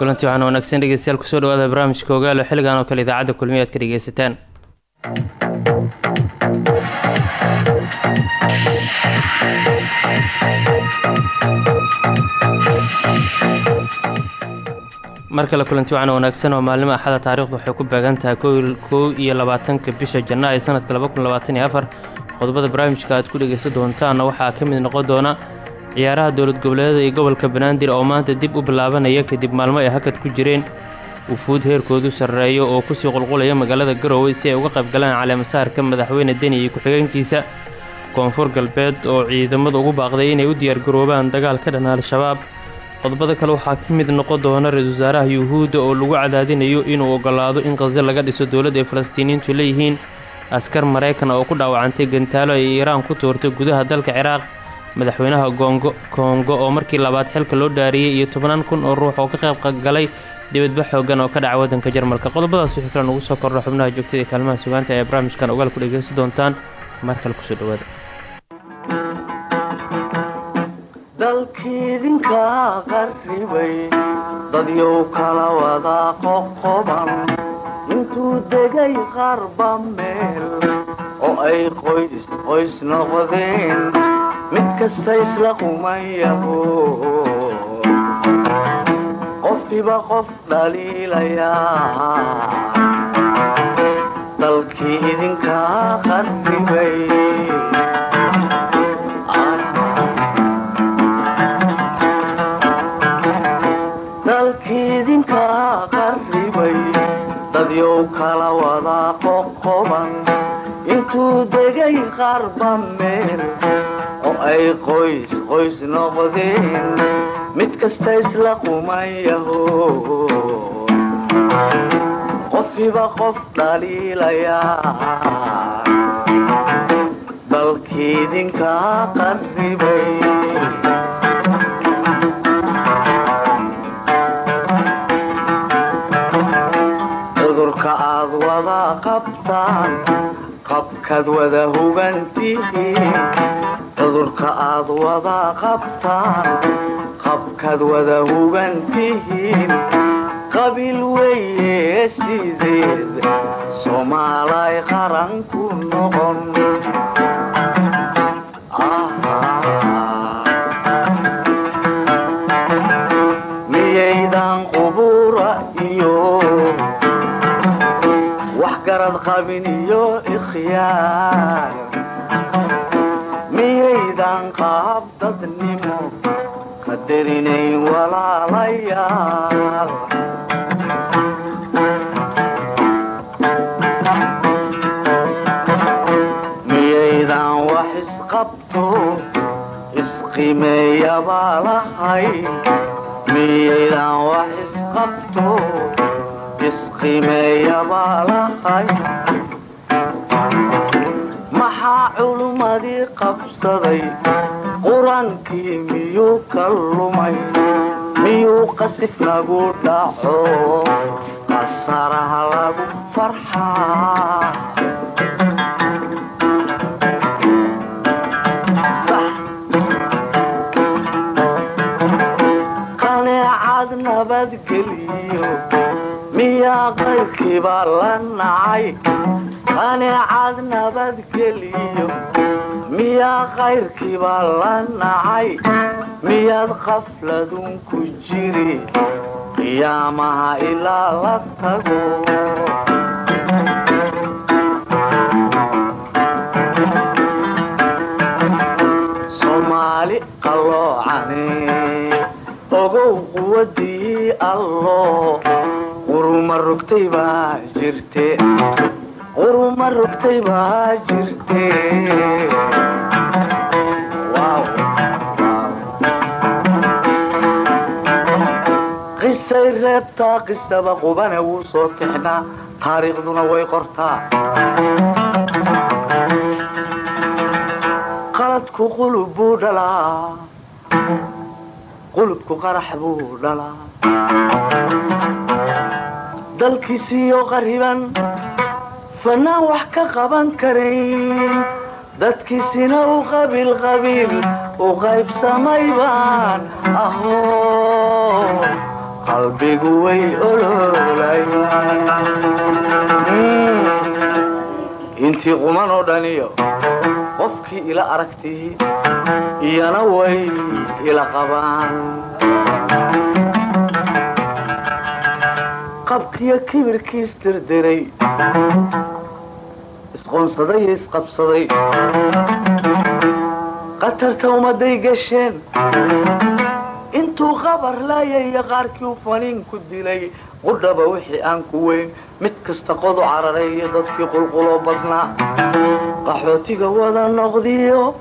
kulanti waxaan wanaagsan dhegeystayaal ku soo dhawaada barnaamijka ogaalo xilligan oo kale idaacadda kulmiya aad ka dhegeysataan. Mar kale kulanti waxaan wanaagsan oo maalimo axada taarikhdu waxay ku beegan tahay iyo labaatanka bisha janna sanadka qodobada barnaamijka aad ku dhegaysan doontaanna waxaa ka mid noqon doona ciyaaraha dowlad goboleedada iyo gobolka banaadir oo maanta dib u bilaabanaya kadib maalmo ay hakad ku jireen. Wufuud heerkoodu sarreeyo oo ku sii qulqulaya magaalada garowe si ay uga qayb galaan caleemasaarka madaxweyne deni iyo ku-xigeenkiisa. Koonfur galbeed oo ciidamada ugu baaqday inay u diyaargaroobaan dagaal ka dhan al-shabaab qodobada kale waxaa ka mid noqon doona ra'iisul wasaaraha yuhuudda oo lagu cadaadinayo inuu ogolaado in khaza laga dhiso dowladda ay falastiiniyiintu leeyihiin. Askar maraykan oo ku dhaawacantay gantaalo ay iiraan ku tuurtay gudaha dalka ciraaq madaxweynaha goongo koongo oo markii labaad xilka loo dhaariyey iyo tobannaan kun oo ruux oo ka qayb galay dibadba xoogan oo ka dhaca waddanka jarmalka. Qodobadaas wixii kale nugu soo kordha xubnaha joogtada ee kaalmaha sugaanta ee barnaamijkan ogaal ku dhegeysan doontaan mar kale ku soo dhawaada dalkiidinka qarribay dadyow kala wada qoqoban intuu degay qarba meel oo ay qoys qoys noqdeen mid kasta isla qumayaho qofkiba qof dhaliilayaa dalkii idinkaa qarribay dalkiidinkaa qarribay dadyow kala intuu degay qarba meel oo ay qoys qoys noqdeen mid kasta isla qumayaho qofkiba qof dhaliilayaa dalkiidinkaa qarribay cudurka aad wada qabtaan qabkaad wada hugantihiin cudurka aad wada qabtaan qabkaad wada hugantihiin qabiil weeye sideed soomaalay qaran ku noqon. Miyaydan qubura iyo wax garad qabin iyo ikhyaar miyaydan qaab dadnimo qadarinayn walaalayaal miyaydan wax isqabto isqimeeyabaa miyaydan wax isqabto isqimeeyabaa maxaa culummadii qabsaday. Qur'aankii miyuu ka lumay miyuu qasif nagu dhaco? Qasaraha lagu farxaa. Miyaa qayrkiiba la nacay qaneecad nabadgeliyo miyaa qayrkiiba la nacay miyaad qafladun ku jiri qiyaamaha ilaa la tago soomaali qalloocane ogow quwadii allo quruma rogtay baa jirte quruma rogtay baa jirte qisay reebtaa qisaba qubane wuu soo tixnaa taariikhduna way qortaa qaladku qulub buu dhalaa qulubku qarax buu dhalaa dalkiisiiyo qariban fanaan wax ka qaban karayn dadkiisina u qabiil qabiil u qaybsamay baan aho. Qalbigu way oloolayaan intii quman oo dhaniyo qofkii ila aragtii iyana way ila qabaan qabkiyo kibirkiis dirdiray isqoonsaday iyo isqabsaday. Qatarta ummadday gasheen. Intuu qabar laayaya qaarkii u faniin ku dilay qudhaba wixii aan ku weyn mid kasta qodu cararay iyo dadkii qulquloo badnaa. Qaxootiga wada noqdiyo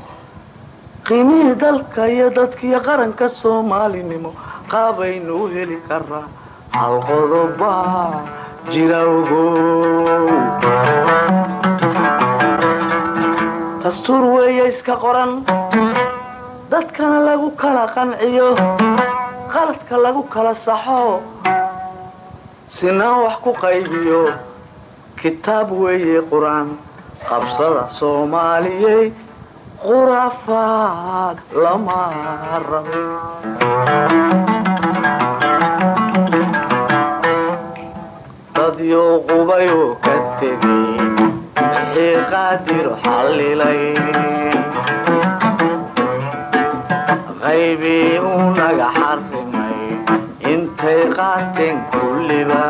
qiimihii dalka iyo dadkiiyo qaranka soomaalinimo qaabaynu u heli karaa jira ogow dastuur weeye iska qoran dadkana lagu kala qanciyo qaladka lagu kala saxo sinaan wax ku qaybiyo kitaab weeye qur'aan qabsada soomaaliyey khuraafaad lama rabe tegay wixii qaadiru xallilay qaybii uu naga xarrimay intay qaateen kulliba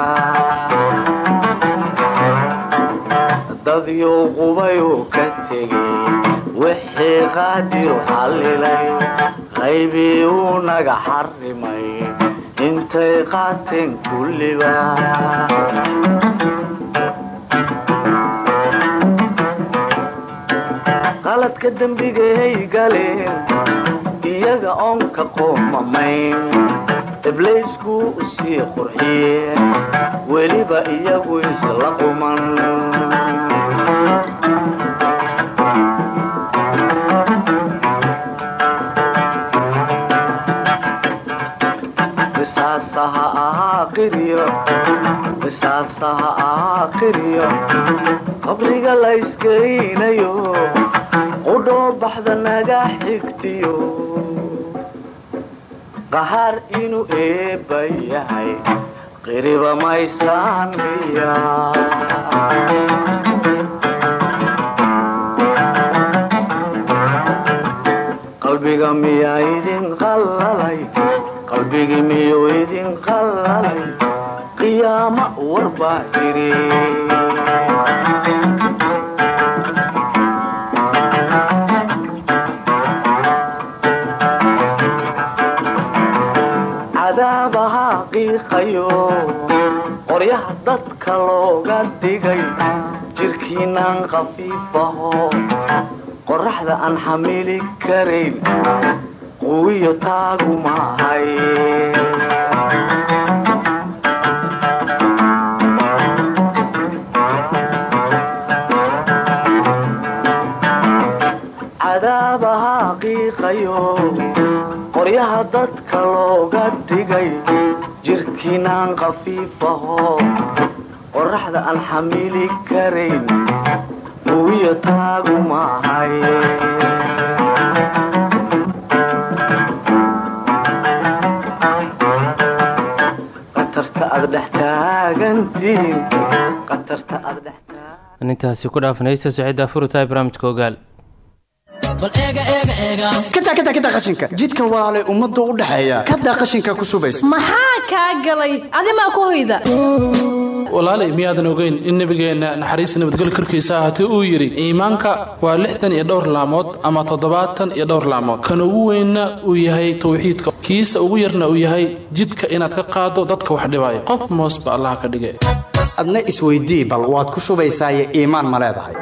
dadyo qubayoo ka tegay wixii qaadiru intay qaateen kulliba qaladka dembigaay galeen iyaga oon ka qoomamayn iblaysku u sii qurxiyeen weliba iyagu isla quman qisaasaha ahaa qiryo qabriga la iskaynayo qudhoo baxda naga xigtiyo qahaar inuu eebba yahay qiriba maysaan miya qalbiga miyaa idin qallalay qalbigii miyuu idin qallalay qiyaama warbaa jiri cadaabaha qiiqayo qoryaha dadka looga dhigay jirkiinaan khafiifaho qoraxda aan xamili karayn quwiyo taagu maahay dhigay jirkiinaan khafiifaho qoraxda aan xamili karayn quwiyo taagu maahay qatarta aad dhex taagantiin qatarta aad dhex intaasi ku dhaafanaysa socida furutahay barnaamijka ogaal kada qashinka. Jidka walaalay ummadu u dhaxeeya kadaa qashinka ku shubaysa. Maxaa kaa galay? Adimaa ku hoyda? Walaalay miyaadan ogeyn in nebigeenna naxariis nabadgelyo korkiisa ahaatee uu yidhi iimaanka waa lixdan iyo dhowr laamood ama toddobaatan iyo dhowr laamood. Kan ugu weynna uu yahay tawxiidka. Kiisa ugu yarna uu yahay jidka inaad ka qaado dadka wax dhibaya qof moosba allaha ka dhige adna isweydii bal waad ku shubaysaaye iimaan ma leedahay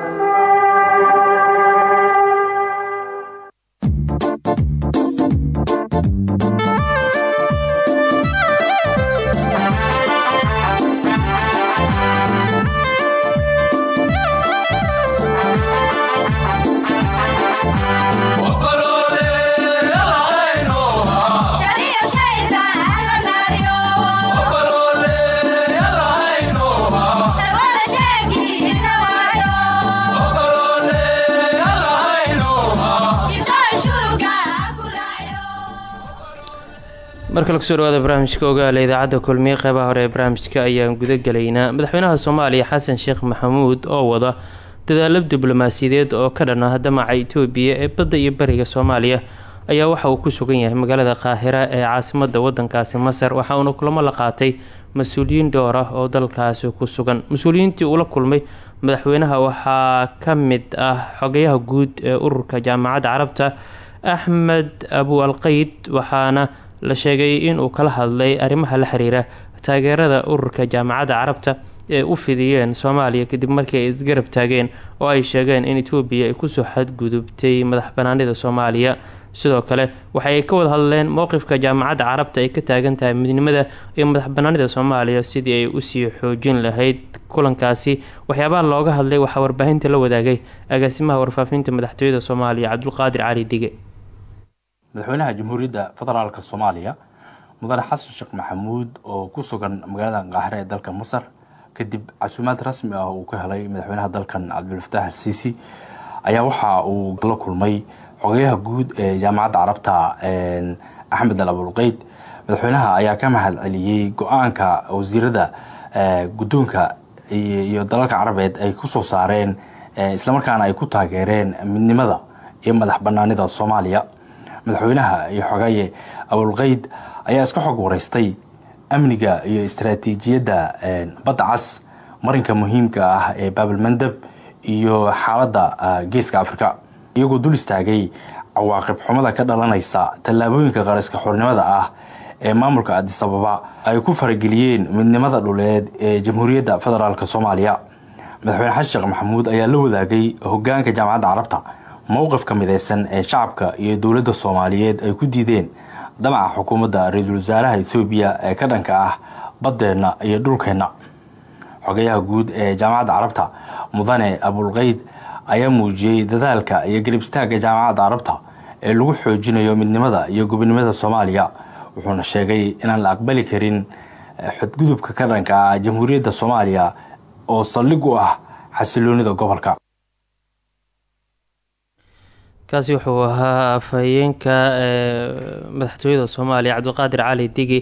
markale ku soo dhawaada barnaamijka ogaala idaacadda kulmiye qeybaha hore ee barnaamijka ayaan guda gelaynaa madaxweynaha soomaaliya xasan sheekh maxamuud oo wada dadaalo diblomaasiyadeed oo ka dhan ah damaca itoobiya ee badda iyo bariga soomaaliya ayaa waxa uu ku sugan yahay magaalada qaahira ee caasimada wadankaasi masar waxa uuna kulamo la qaatay mas'uuliyiin dhowr ah oo dalkaasi ku sugan. Mas'uuliyiintii uu la kulmay madaxweynaha waxaa ka mid ah xogayaha guud ee ururka jaamacadda carabta axmed abu alqeyd waxaana la sheegay inuu kala hadlay arrimaha la xiriira taageerada ururka jaamacadda carabta ee u fidiyeen soomaaliya kadib markii ay isgarab taageen oo ay sheegeen in etoobiya ay ku soo xadgudubtay madax banaanida soomaaliya. Sidoo kale waxay ka wada hadleen mowqifka jaamacadda carabta ay ka taagan midnimada iyo madax banaanida soomaaliya sidii ay u sii xoojin lahayd kulankaasi. Waxyaabaha looga hadlay waxaa warbaahinta la wadaagay agaasimaha warfaafinta madaxtooyada soomaaliya cabdulqaadir cali dige madaxweynaha jamhuuriyadda federaalk soomaaliya mudane xasan sheekh maxamuud oo ku sugan magaalada qaahire ee dalka masar. Kadib casuumaad rasmi ah uu ka helay madaxweynaha dalkan cabdulfataax al siisi ayaa waxa uu la kulmay xogayaha guud ee jaamacadda carabta axmed al abulqeyd madaxweynaha ayaa ka mahad celiyey go'aanka wasiirada guddoonka iyo dalalka carabeed ay ku soo saareen islamarkaana ay ku taageereen midnimada iyo madax banaanida soomaaliya madaxweynaha iyo xogaye abulqeyd ayaa iska xog wareystay amniga iyo istaraatiijiyadda badda cas marinka muhiimka ah ee baabalmandab iyo xaaladda geeska afrika. Iyagoo dul istaagay cawaaqib xumada ka dhalanaysa tallaabooyinka qarayska xornimada ah ee maamulka adisababa ay ku farageliyeen midnimada dhuleed ee jamhuuriyadda federaalk soomaaliya. Madaxweyne xasan sheekh maxamuud ayaa la wadaagay hogaanka jaamacadda carabta mowqifka mideysan ee shacabka iyo dowladda soomaaliyeed ay ku diideen damaca xukuumadda ra'iisul wasaaraha etoobiya ee ka dhanka ah baddeenna iyo dhulkeenna. Xogayaha guud ee jaamacadda carabta mudane abulqeyd ayaa muujiyey dadaalka iyo garib istaagga jaamacadda carabta ee lagu xoojinayo midnimada iyo gobonimada soomaaliya wuxuuna sheegay inaan la aqbali karin xadgudubka ka dhanka ah jamhuuriyadda soomaaliya oo saldhig u ah xasiloonida gobolka kaasi wuxuu ahaa afhayeenka madaxtooyada soomaaliya cabdiqaadir cali digi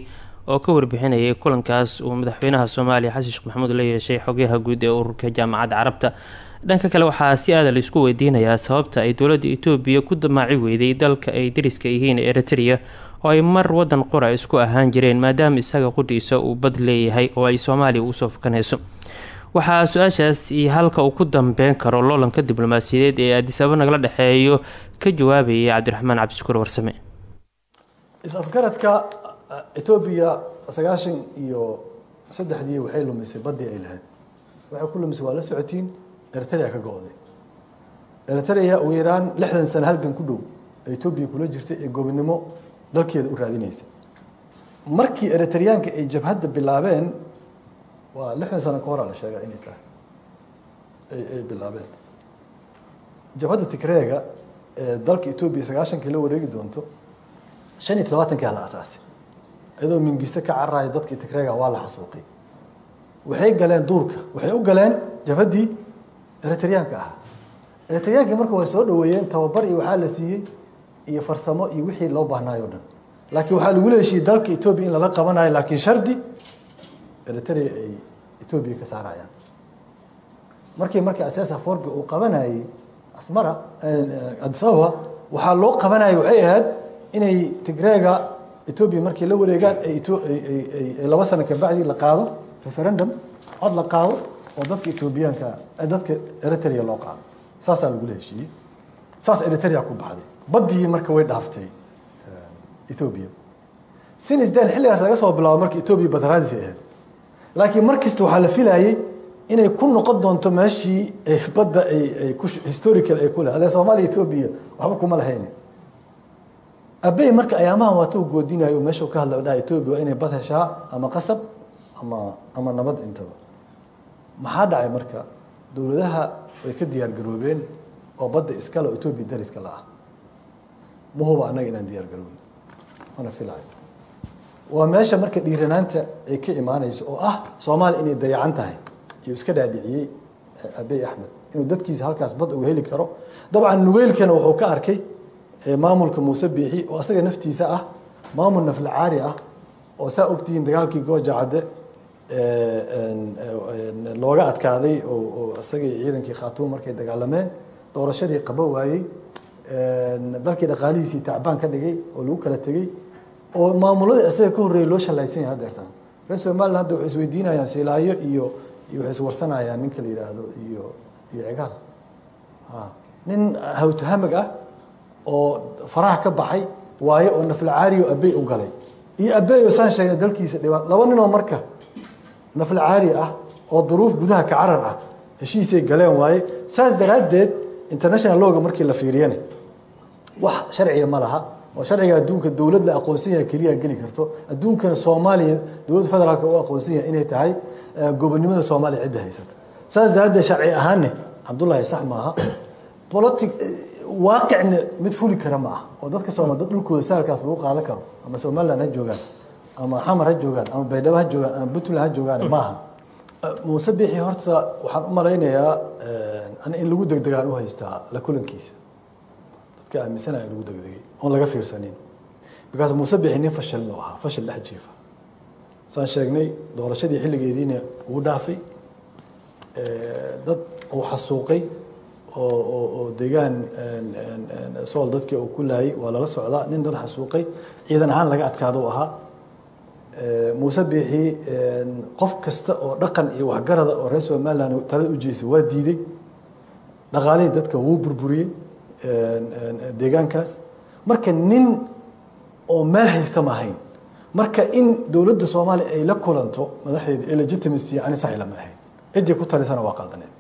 oo ka warbixinayay kulankaas uu madaxweynaha soomaaliya xasan sheekh maxamuud la yeeshay xogyaha guud ee ururka jaamacadda carabta. Dhanka kale waxaa si aada la isku weydiinayaa sababta ay dowladda etoobiya ku damaaci weyday dalka ay dariska yihiin eritrea oo ay mar wadan qura isku ahaan jireen maadaama isaga qudhiisa uu bad leeyahay oo ay soomaaliya u soo fukanayso waxaa su'aashaas iyo halka uu ku dambeyn karo loolanka diblomaasiyadeed ee adisaba nagala dhexeeyo ka jawaabayay cabdiraxmaan cabdishukuur warsame. Is-afgaradka etoobiya sagaashan iyo saddexdii waxay lumisay baddii ay lahayd. Waxay ku lumisay waa la socotiin eritrea ka go-day. Eritrea ugu yaraan lixdan sano halgan ku dhow ee etoobiya kula jirtay ee gobonimo dalkeeda u raadinaysay. Markii eritreyaanka ay jabhadda bilaabeen waa lixdan sano ka horaa la sheegaa inay tahay. Ay bilaabeen. Jabhadda tigreega ee dalka etoobiya sagaashankii la wareegi doonto shan iyo todobaatankii hala asaasay iyadoo mingisto ka cararayo dadkii tigreega waa la xasuuqay. Waxay galeen duurka waxay u galeen jabhaddii eritreyaanka ahaa. Eritreyaanka marka way soo dhaweeyeen tababar iyo waxaa la siiyey iyo farsamo iyo wixii loo baahnayo o dhan. Laakiin waxaa lagu leeshiyey dalka etoobiya in lala qabanayo laakiin shardi eritrea ay etoobiya ka saarayaan. Markii markii aseesa forga uu qabanayey asmara addis ababa waxaa loo qabanayay waxay ahayd inay tigreega etoobiya markay la wareegaan ay laba sano kabacdi la qaado referendum cod la qaado oo dadka etoobiyaanka dadka eritrea loo qaado. Saasaa lagula heshiiyey saas eritrea ku baxday. Baddii marka way dhaaftay etoobiya sinisdan xilligaas laga soo bilaabo marka etoobiya badraadis ay ahayd laakiin mar kasta waxaa la filayay inay ku noqon doonto meeshii badda ay historical ay ku leh adee soomaaliya etoobiya waxba kuma lahayni abey marka ayaamahan waata u goodinayo meeshuu ka hadla dhaha etoobiya waa inay bad heshaa ama qasab ama ama nabad intaba. Maxaa dhacay marka? Dowladaha way ka diyaar garoobeen oo badda iskale oo etoobiya dariska la ah ma huba annaga inaan diyaar garoobin. Mana filayo waa meesha marka dhiiranaanta ay ka imaanayso oo ah soomaaliya inay dayacan tahay iyo iska dhaadhiciyey abey axmed. Inuu dadkiisa halkaas bad uga heli karo. Dabcan nugeylkana wuxuu ka arkay maamulka muuse biixi oo asaga naftiisa ah maamul naflacaari ah oo saa ogtihiin dagaalkii gooja cadde looga adkaaday oo isagii ciidankii khaatuum markay dagaalameen doorashadii qabo waayey dalkii dhaqaalihiisii tacbaan ka dhigay oo lagu kala tegey oo maamuladii isaga ka horreeyay loo shalaysan yahay haddeertaan reer somaliland hadda waxay isweydiinayaan silaayo iyo iyo waxay iswarsanayaan ninka la yidhaahdo iyo iyo cigaal nin hawtahamag ah oo faraha ka baxay waayo oo naflacaariyo abey u galay. Iyo abeyo saan sheegay dalkiisa dhibaa laba ninoo marka naflacaari ah oo duruuf gudaha ka carar ah heshiisay galeen waaye saas daraaddeed international looga markii la fiiriyana wax sharciga ma laha oo sharciga adduunka dowlad la aqoonsan yahay keliya geli karto adduunkana soomaaliya dowladda federaalka u aqoonsan yahay inay tahay gobonimada soomaaliya cidda haysata. Saas daraaddeed sharci ahaanne cabdullaahi sax maaha politic waaqicna mid fuli kara ma ah oo dadka soomaal dad dhulkooda saalkaas lagu qaadan karo. Ama somaliland ha joogaan ama xamar ha joogaan ama baydhabo ha joogaan ama puntland ha joogaan maaha muuse bixi horta waxaan u malaynayaa in lagu degdegaan u haystaa la kulankiisa dadka aaminsanaya in lagu degdegay oon laga fiirsanin because muuse bixi nin fashil noo ahaa fashil dhex jiifa. Saan sheegnay doorashadii xilligeediina uu dhaafay. Dad uu xasuuqay oo deegaan sool dadkii uu ku laayay waa lala socdaa. Nin dad xasuuqay ciidan ahaan laga adkaado u ahaa. Muuse biixi qof kasta oo dhaqan iyo waxgarada oo reer somaliland talada u jeesay waa diiday. Dhaqaalihii dadka wuu burburiyey deegaankaas. Marka nin oo meel haysta ma marka in dowladda soomaaliya ay la kulanto madaxdeeda ee legitimacy ani sax lama ahayn. Ciddii ku talisana waa qaldaneed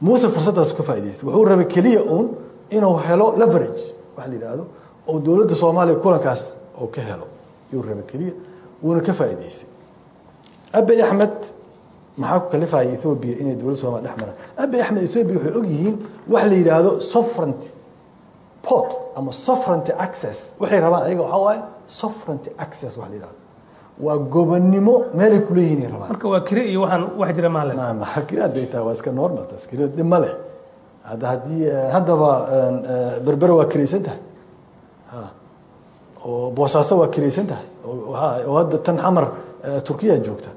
muuse fursaddaas ka faa'idaystay wuxuu rabay keliya uun inuu helo leverage waxa la yidhaahdo oo dowladda soomaaliya kulankaas oo ka helo. Yuu rabay keliya wuuna ka faa'idaystay abiy axmed maxaa ku kalifaya ethoobia inay dowladda soomaliya dhex maraan? Abiy axmed ethoobia waxay og yihiin wax la yidhaahdo sovereignty port ama sovereignty access. Waxay rabaan ayaga waxaa waaye sovereignty access wax la yidhahdo waa gobonnimo meelay kuleeyihiin ay rabaan. Marka waa kiri iyo waxaan wax jira maale kiraad bay tahay waa iska normal taas kiraad dhib ma leh. Hadda haddii haddaba berbera waa kiraysan tahay. Oo boosaaso waa kiraysan tahay. Oo hadda tan xamar turkiya joogta.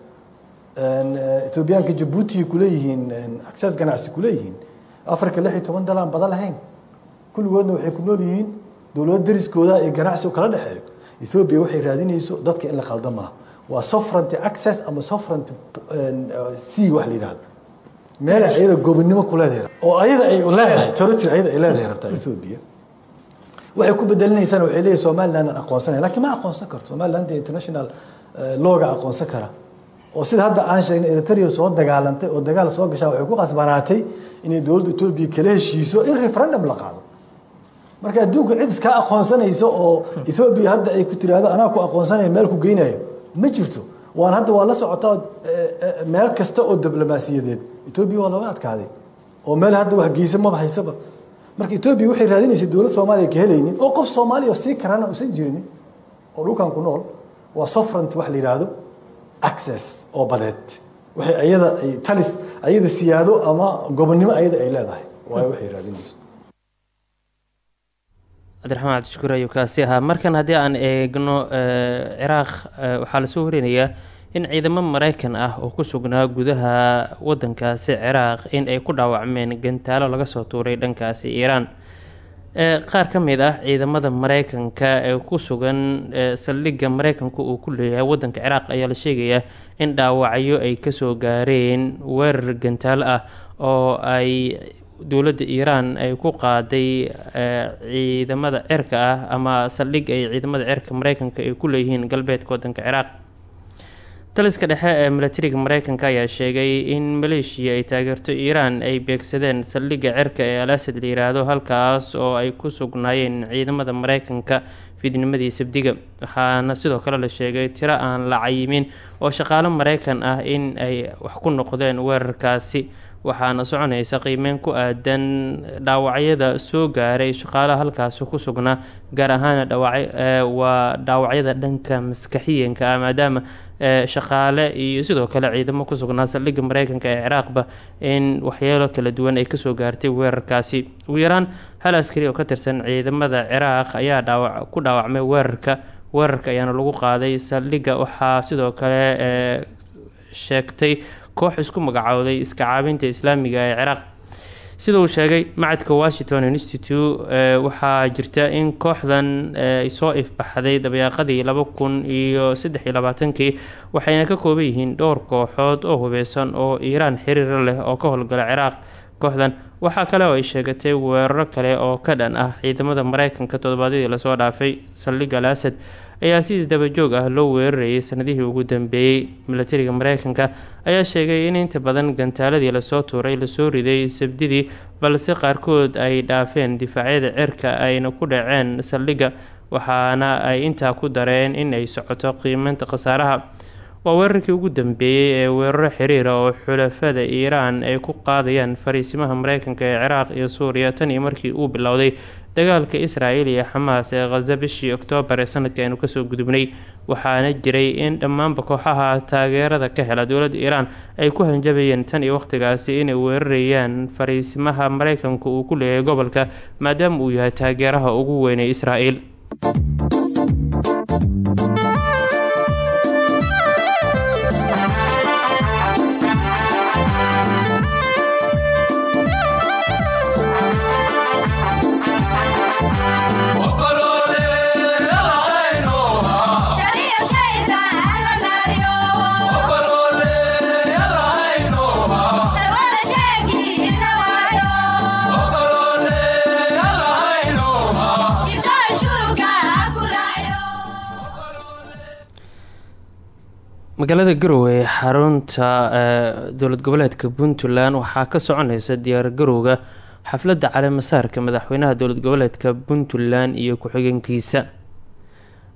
Etoobiyaanka jabuuti kuleeyihiin access ganacsi kuleeyihiin africa lix iyo toban dal aan badan lahayn. Kulligoodna waxay ku nool yihiin dowlado dariskooda ee ganacsi u kala dhexeeyo. Ethoobia waxay raadinayso dadka in la qalda maaha. Waa sovereignty access ama sovereignty c wax la yidhahdo meel ayada gobonnimo ku leedahay. Oo ayada ay leedahay territory ayada ay leedahay rabtaa ethoobia waxay ku bedelinaysaan waxay leeyihiin somaliland aan aqoonsanay lakiin ma aqoonsan karto. Somaliland international looga aqoonsan kara. Oo sida hadda aan sheegnay eritrea soo dagaalantay oo dagaal soo gashaa waxay ku qasbanaatay inay dowladda etoobiya kala heshiiso in referendum la qaado. Marka adduunka cid iskaa aqoonsanaysa oo ethoobia hadda ay ku tiraahdo anaa ku aqoonsanaya meel ku geynayo. Ma jirto. Waan hadda waa la socotaa meel kasta oo diblomaasiyadeed. Ethoobia waa looga adkaaday. Oo meel hadda wax geysa maba haysaba. Marka ethoobia waxay raadinaysay dowlad soomaaliya ka helaynin oo qof soomaaliya sii karana uusan jirinin oo dhulkan ku nool waa sovereignty wax la yidhaahdo access oo badeed ayada ay talis ayada siyaado ama gobonnimo ayada ay leedahay. Waayo waxay raadinayso cabdiraxmaan cabdishakuur ayuu kaasi ahaa. Markan haddii aan eegno ciraaq waxaa la soo warinayaa in ciidamo mareykan ah oo ku sugnaa gudaha wadankaasi ciraaq in ay ku dhaawacmeen gantaalo laga soo tuuray dhankaasi iiraan qaar ka mid ah ciidamada mareykanka ee ku sugan saldhigga mareykanku uu ku leeyahay wadanka ciraaq ayaa la sheegayaa in dhaawacyo ay ka soo gaareen weerar gantaalo ah oo ay dowladda iiraan ay ku qaaday ciidamada cirka ah ama saldhig ay ciidamada cirka mareykanka ay ku leeyihiin galbeedka wadanka ciraaq taliska dhexe ee milatariga mareykanka ayaa sheegay in maleeshiya ay taageerto iiraan ay beegsadeen saldhigga cirka ee al asad la yiraahdo halkaas oo ay ku sugnaayeen ciidamada mareykanka fidnimadii sabdiga. Waxaana sidoo kale la sheegay tiro aan la cayimin oo shaqaalo mareykan ah in ay wax ku noqdeen weerarkaasi. Waxaana soconaysa qiimeyn ku aadan dhaawacyada soo gaaray shaqaalaha halkaasi ku sugnaa gaar ahaan waa dhaawacyada dhanka maskaxiyanka ah maadaama shaqaale iyo sidoo kale ciidamo ku sugnaa saldhigga mareykanka ee ciraaqba in waxyeelo kala duwan ay ka soo gaartay weerarkaasi. Ugu yaraan hal askari oo ka tirsan ciidamada ciraaq ayaa dhaawac ku dhaawacmay weerarka. Weerarka ayaana lagu qaaday saldhigga waxaa sidoo kale sheegtay koox isku magacowday iska caabinta islaamiga ee ciraaq sida uu sheegay macadka washington institute waxaa jirta in kooxdan ay soo ifbaxday dabayaaqadii laba kun iyo saddex labaatankii waxayna ka kooban yihiin dhowr kooxood oo hubeysan oo iiraan xiriiro leh oo ka howlgala ciraaq. Kooxdan waxaa kale oo ay sheegatay weeraro kale oo ka dhan ah ciidamada mareykanka toddobaadyadii la soo dhaafay saldhigga al asad ayaa si isdabajoog ah loo weerarayay sanadihii ugu dambeeyey milatariga mareykanka ayaa sheegay in inta badan gantaaladii la soo tuuray la soo riday sabdidii balse qaarkood ay dhaafeen difaacyada cirka ayna ku dhaceen saldhigga waxaana ay intaa ku dareen in ay socoto qiimeynta khasaaraha. Waa weerarkii ugu dambeeyey ee weeraro xiriira oo xulafada iiraan ay ku qaadayaan fariisimaha mareykanka ee ciraaq iyo suuriya. Tan iyo markii uu bilowday dagaalka israel iyo xamaas ee khaza bishii oktoobar ee sanadka aynu ka soo gudubnay waxaana jiray in dhammaanba kooxaha taageerada ka hela dowladda iiraan ay ku hanjabayeen tan iyo wakhtigaasi inay weerarayaan fariisimaha mareykanka uu ku leeyahay gobolka maadaama uu yahay taageeraha ugu weyn ee magaalada garowe xarunta dowlad goboleedka puntland waxaa ka soconeysa diyaargarowga xafladda caleemasaarka madaxweynaha dowlad goboleedka puntland iyo ku-xigeenkiisa.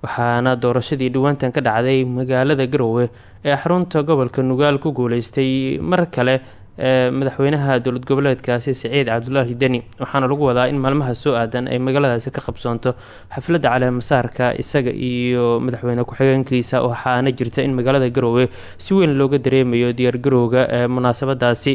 Waxaana doorashadii dhawaantan ka dhacday magaalada garowe ee xarunta gobolka nugaal ku guuleystay mar kale madaxweynaha dowlad goboleedkaasi siciid cabdulaahi deni. Waxaana lagu wadaa in maalmaha soo aadan ay magaaladaasi ka qabsoonto xafladda caleemasaarka isaga iyo madaxweyne ku-xigeenkiisa. Waxaana jirta in magaalada garowe si weyn looga dareemayo diyaargarowga ee munaasabadaasi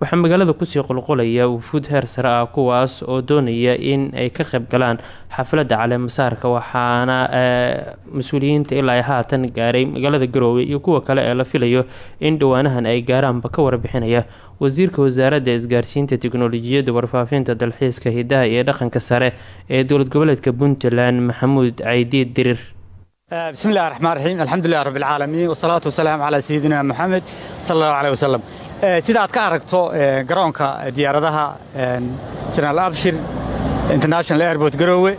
waxaa magaalada ku sii qulqulaya wufuud heer sare ah kuwaas oo doonaya in ay ka qayb galaan xafladda caleemasaarka waxaana eh, mas'uuliyiinta ilaa haatan gaaray magaalada garoowe iyo kuwa kale ee la filayo in dhawaanahan ay gaaraanba ka warbixinaya wasiirka wasaaradda isgaarsiinta tiknolojiyadda warfaafinta dalxiiska hidaha iyo dhaqanka sare ee dowlad goboleedka puntland maxamuud caydiid dirir. Eh, Bismi illahi raxmaan raxiim alxamdulilah rabbilcaalamiin wasalaatu wasalaamu calaa sayidina moxamed sala allahu caleh wasalam sida aad ka aragto garoonka diyaaradaha jenaraal abshir international airport garoowe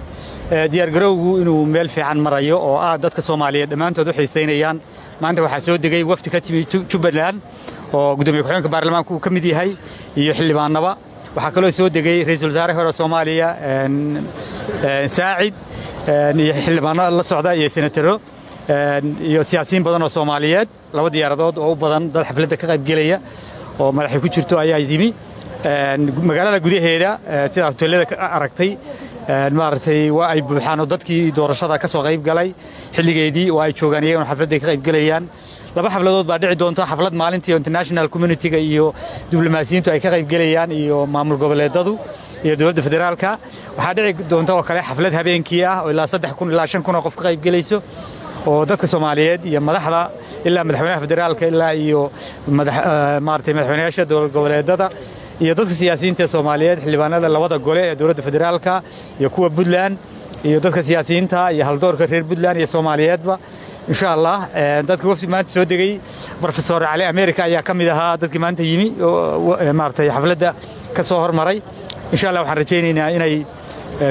diyaargarowgu inuu meel fiican marayo oo aad dadka soomaaliyeed dhammaantood u xiisaynayaan maanta waxaa soo degay wafdi ka timi jubbaland oo gudoomiye ku-xigeenka baarlamaanka uu ka mid yahay iyo xildhibaanaba. Waxaa kaloo soo degay ra'iisul wasaare hore soomaaliya saacid iyo xildhibaano la socda iyo senataro iyo siyaasiyiin badan oo soomaaliyeed. Laba diyaaradood oo u badan dad xafladda ka qaybgelaya oo madaxay ku jirto ayaa yimi. Magaalada gudaheeda sidaa hoteelada ka aragtay maaragtay waa ay buuxaan oo dadkii doorashada ka soo qayb galay. Xilligeedii oo ay joogaan iyaguna xafladday ka qayb gelayaan laba xafladood baa dhici doonta xaflad maalintii international communitiga iyo diblomaasiyiintu ay ka qayb gelayaan iyo maamul goboleedadu iyo dowladda federaalka. Waxaa dhici doonta oo kale xaflad habeenkii ah oo ilaa saddex kun ilaa shan kun oo qof ka qayb gelayso oo dadka soomaaliyeed iyo madaxda ilaa madaxweynaha federaalka ilaa iyo maaragtay madaxweynayaasha dowlad goboleedada iyo dadka siyaasiyiinta ee soomaaliyeed xildhibaanada labada gole ee dowladda federaalka iyo kuwa puntland iyo dadka siyaasiyiinta iyo haldoorka reer puntland iyo soomaaliyeedba. Insha allah dadka wafdi maanta soo degay profesor cali america ayaa ka mid ahaa dadkii maanta yimi maaragtay xafladda ka soo hormaray. Insha allah waxaan rajaynaynaa inay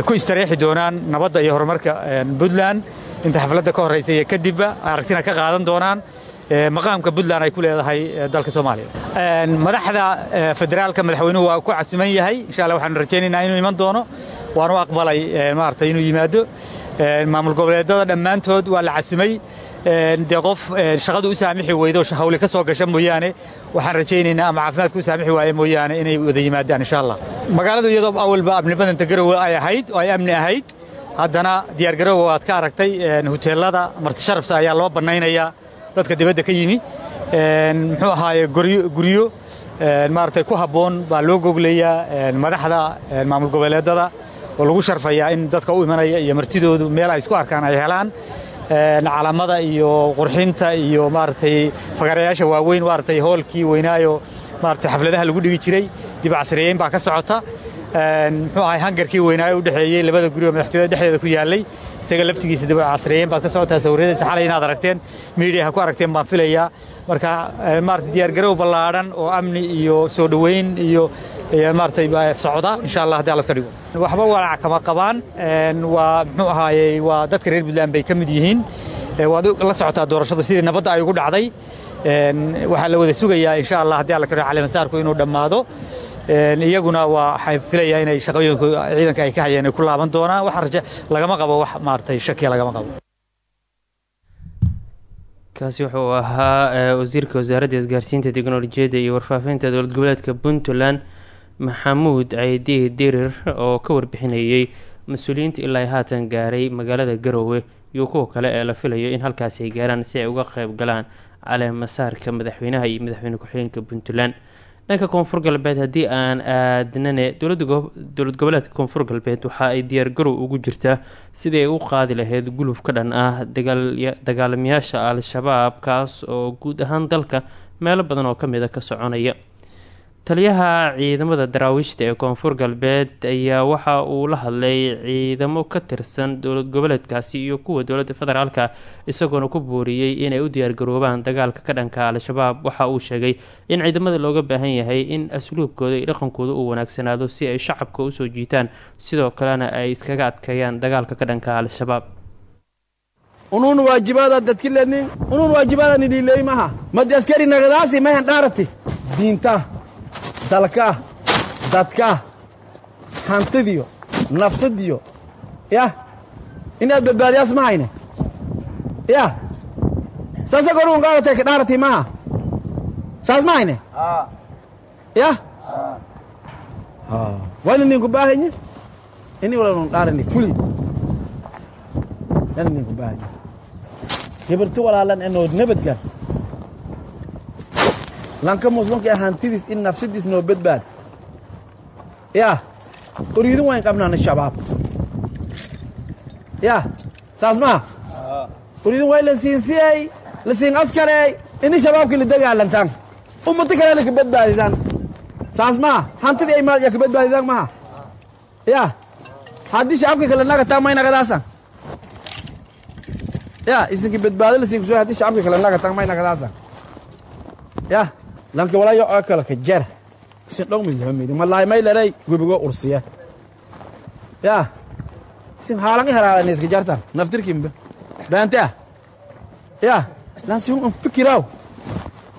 ku istareexi doonaan nabadda iyo horumarka puntland inta xafladda ka horraysa iyo kadibba aragtina ka qaadan doonaan maqaamka puntland ay ku leedahay dalka soomaaliya. Madaxda federaalka madaxweynuhu waa ku casuman yahay. Insha allah waxaanu rajaynaynaa inuu iman doono waanu aqbalay maaragtay inuu yimaado. Maamul goboleedada dhammaantood waa la casumay dee qof shaqadu u saamixi weydo hawli ka soo gasha mooyaane. Waxaan rajaynaynaa ama caafimaadka u saamixi waaye mooyaane inay wada yimaadaan insha allah magaaladu iyadoo awalba amni badanta garowe ay ahayd oo ay amni ahayd haddana diyaargarowa waad ka aragtay huteelada marti sharafta ayaa loo bannaynayaa dadka dibadda ka yimi. Muxuu ahaaye guryo maaragtay ku habboon baa loo goglayaa madaxda maamul goboleedada oo lagu sharfayaa in dadka u imanaya iyo martidoodu meel ay isku arkaan ay helaan. Calamada iyo qurxinta iyo maaragtay fagarayaasha waaweyn maaragtay hoolkii weynaayo maaragtay xafladaha lagu dhigi jiray dib casriyeyn baa ka socota muxuu ahay hangarkii weynaayo u dhexeeyey labada guri oo madaxtooyada dhexdeeda ku yaallay. Isaga laftigiisa dib casriyeyn baad ka socotaa sawiradiisa xalay inaad aragteen miidiyaha ku aragteen baan filayaa. Marka maaragtay diyaargarow ballaadhan oo amni iyo soo dhoweyn iyo maaragtay socda insha allah haddii alla ka dhigo. Waxba walaac kama qabaan. Waa muxuu ahaayey waa dadka reer puntland bay ka mid yihiin. Waad la socotaa doorashadu sidii nabadda ay ugu dhacday. Waxaa la wada sugayaa insha allah haddii alla ka dhigo calimasaarku inuu dhammaado iyaguna waa waxay filayaa inay shaqooyinku ciidanka ay ka hayeen ay ku laaban doonaan. Wax raje lagama qabo wax maaragtay shakiya lagama qabo. Kaasi wuxuu ahaa wasiirka wasaaradda isgaarsiinta teknolojiyadda iyo warfaafinta dowlad goboleedka puntland maxamuud caydi dirir oo ka warbixinayey mas'uuliyiinta ilaa haatan gaaray magaalada garowe iyo kuwa kale ee la filayo in halkaasi ay gaaraan si ay uga qeyb galaan caleemasaarka madaxweynaha iyo madaxweyne ku-xigeenka puntland dhanka koonfur galbeed haddii aan aadnane dowlad goboleedka koonfur galbeed waxa ay diyaargarow ugu jirtaa sidii u qaadi lahayd guluf ka dhan ah dagaalamayaasha al-shabaab kaas oo guud ahaan dalka meelo badan oo ka mid a ka soconaya taliyaha ciidamada daraawiishta ee koonfur galbeed ayaa waxa uu la hadlay ciidamo ka tirsan dowlad goboleedkaasi iyo kuwa dowladda federaalka isagoona ku booriyey inay u diyaargaroobaan dagaalka ka dhanka al-shabaab. Waxa uu sheegay in ciidamada looga baahan yahay in asluubkooda iyo dhaqankooda uu wanaagsanaado si ay shacabka u soo jiitaan sidoo kalena ay iskaga adkeeyaan dagaalka ka dhanka al-shabaab. Unun waajibaada dadkilenin unun waajibaada nidhiiley maha madi askari nagadaasi mahan dhaarati. Diinta dalka dadka hantidiyo nafsadiyo yah inaad badbaadiyaas ma hayne? Yah saasa gorun qaaratay ka dhaarati maha saas ma hayne? Yah wayna ninku baahanye ini walanun dhaarani fuli. Yana ninku baahanye hibirti walaalan enoo nabadgal lanka muslimka hantidiis in nafsadiis noo badbaad yah uriidin wayn qabnaana shabaab yah saas maa uriidin way la siinsiyey la siin askarey ini shabaabki la dagaalantaan ummati kalena ka badbaadidaan saas maa hantidii ay maal ya ka badbaadidaan maha yah haddii shacabka kale nagataa may nagadaasan yah isinki badbaado la siin kuso haddii shacabka kale nagataa may nagadaasan yah lanka walayo oo kale ka jar isin dhow midhamidi malaay may leray gubigo ursiya. Yaa isin haalan i halaala iska jartan naftirkimba baante ah. Yaa lan si hun fikiraw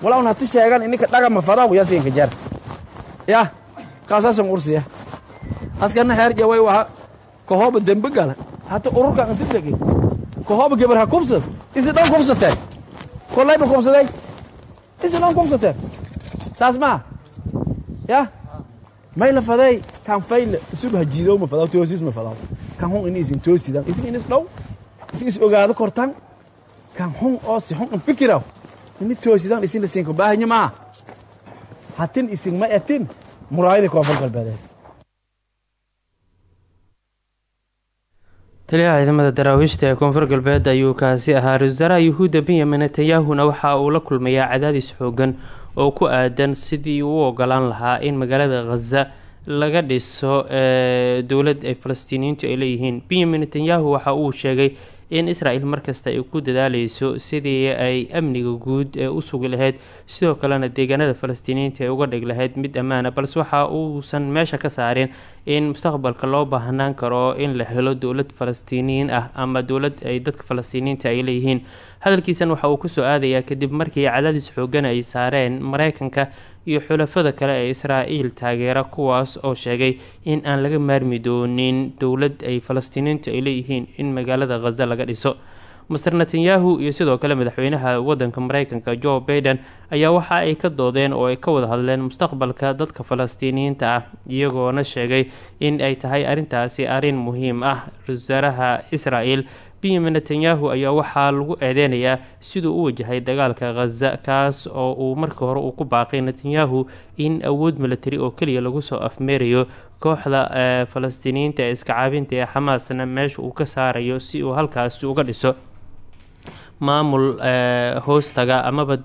wala un hati sheegan ininka dhagama fadaw ya siinka jar yaa kaasasan ursiya. Askana xeer jaway waha kahooba dembe gala. Hata ururkan inti degi kahooba gebar ha kufsad isi dhan kufsateen kolayba kufsaday isi dhan kufsateen saas maa yah may la faday? Kan fayle usub hajiidow ma fadaw toosis ma fadaw. Kan hun ini isin toosidan. Isin inis dhow isin is ogaado kortan? Kan hun oo si hun fikiraw? Ini toosidan isin la siinka baahanya maa hatin isin ma etin? Muraayada koonfur galbeedeed taliyaha ciidamada daraawiishta ee koonfur galbeed ayuu kaasi ahaa. Ra'isul wasaaraha yuhuudda benyamin netanyahuna waxa uu la kulmayaa cadaadis xoogan oo ku aadan sidii uu ogolaan lahaa in magaalada khaza laga dhiso dowlad ay falastiiniyiintu ay leeyihiin. Benyamin netanyahu waxa uu sheegay in israel markasta ay ku dadaaleyso sidii ay amniga guud ee u sugi lahayd. Sidoo kalena deegaanada falastiiniyiinta ay uga dhig lahayd mid ammaana balse waxa uusan meesha ka saarin in mustaqbalka loo baahnaan karo in la helo dowlad falastiiniyiin ah ama dowlad ay dadka falastiiniyiinta ay leeyihiin hadalkiisan waxa uu ku soo aadayaa kadib markii cadaadis xoogan ay saareen mareykanka iyo xulafada kale ee israa'iil taageera kuwaas oo sheegay in aan laga maarmi doonin dowlad ay falastiiniyiintu ay leeyihiin in magaalada khaza laga dhiso. Master netanyahu iyo sidoo kale madaxweynaha wadanka mareykanka joe baiden ayaa waxa ay ka doodeen oo ay ka wada hadleen mustaqbalka dadka falastiiniyiinta ah iyagoona sheegay in ay tahay arrintaasi arrin muhiim ah wasaaraha israel benyamin netanyahu ayaa waxaa lagu eedeynayaa siduu u wajahay dagaalka khaza kaas oo uu markii hore uu ku baaqay netanyahu in awood military oo keliya lagu soo afmeerayo kooxda falastiiniyiinta ee iska caabinta ee xamaasna meesha uu ka saarayo si uu halkaasi uga dhiso. Maamul hoostaga amaba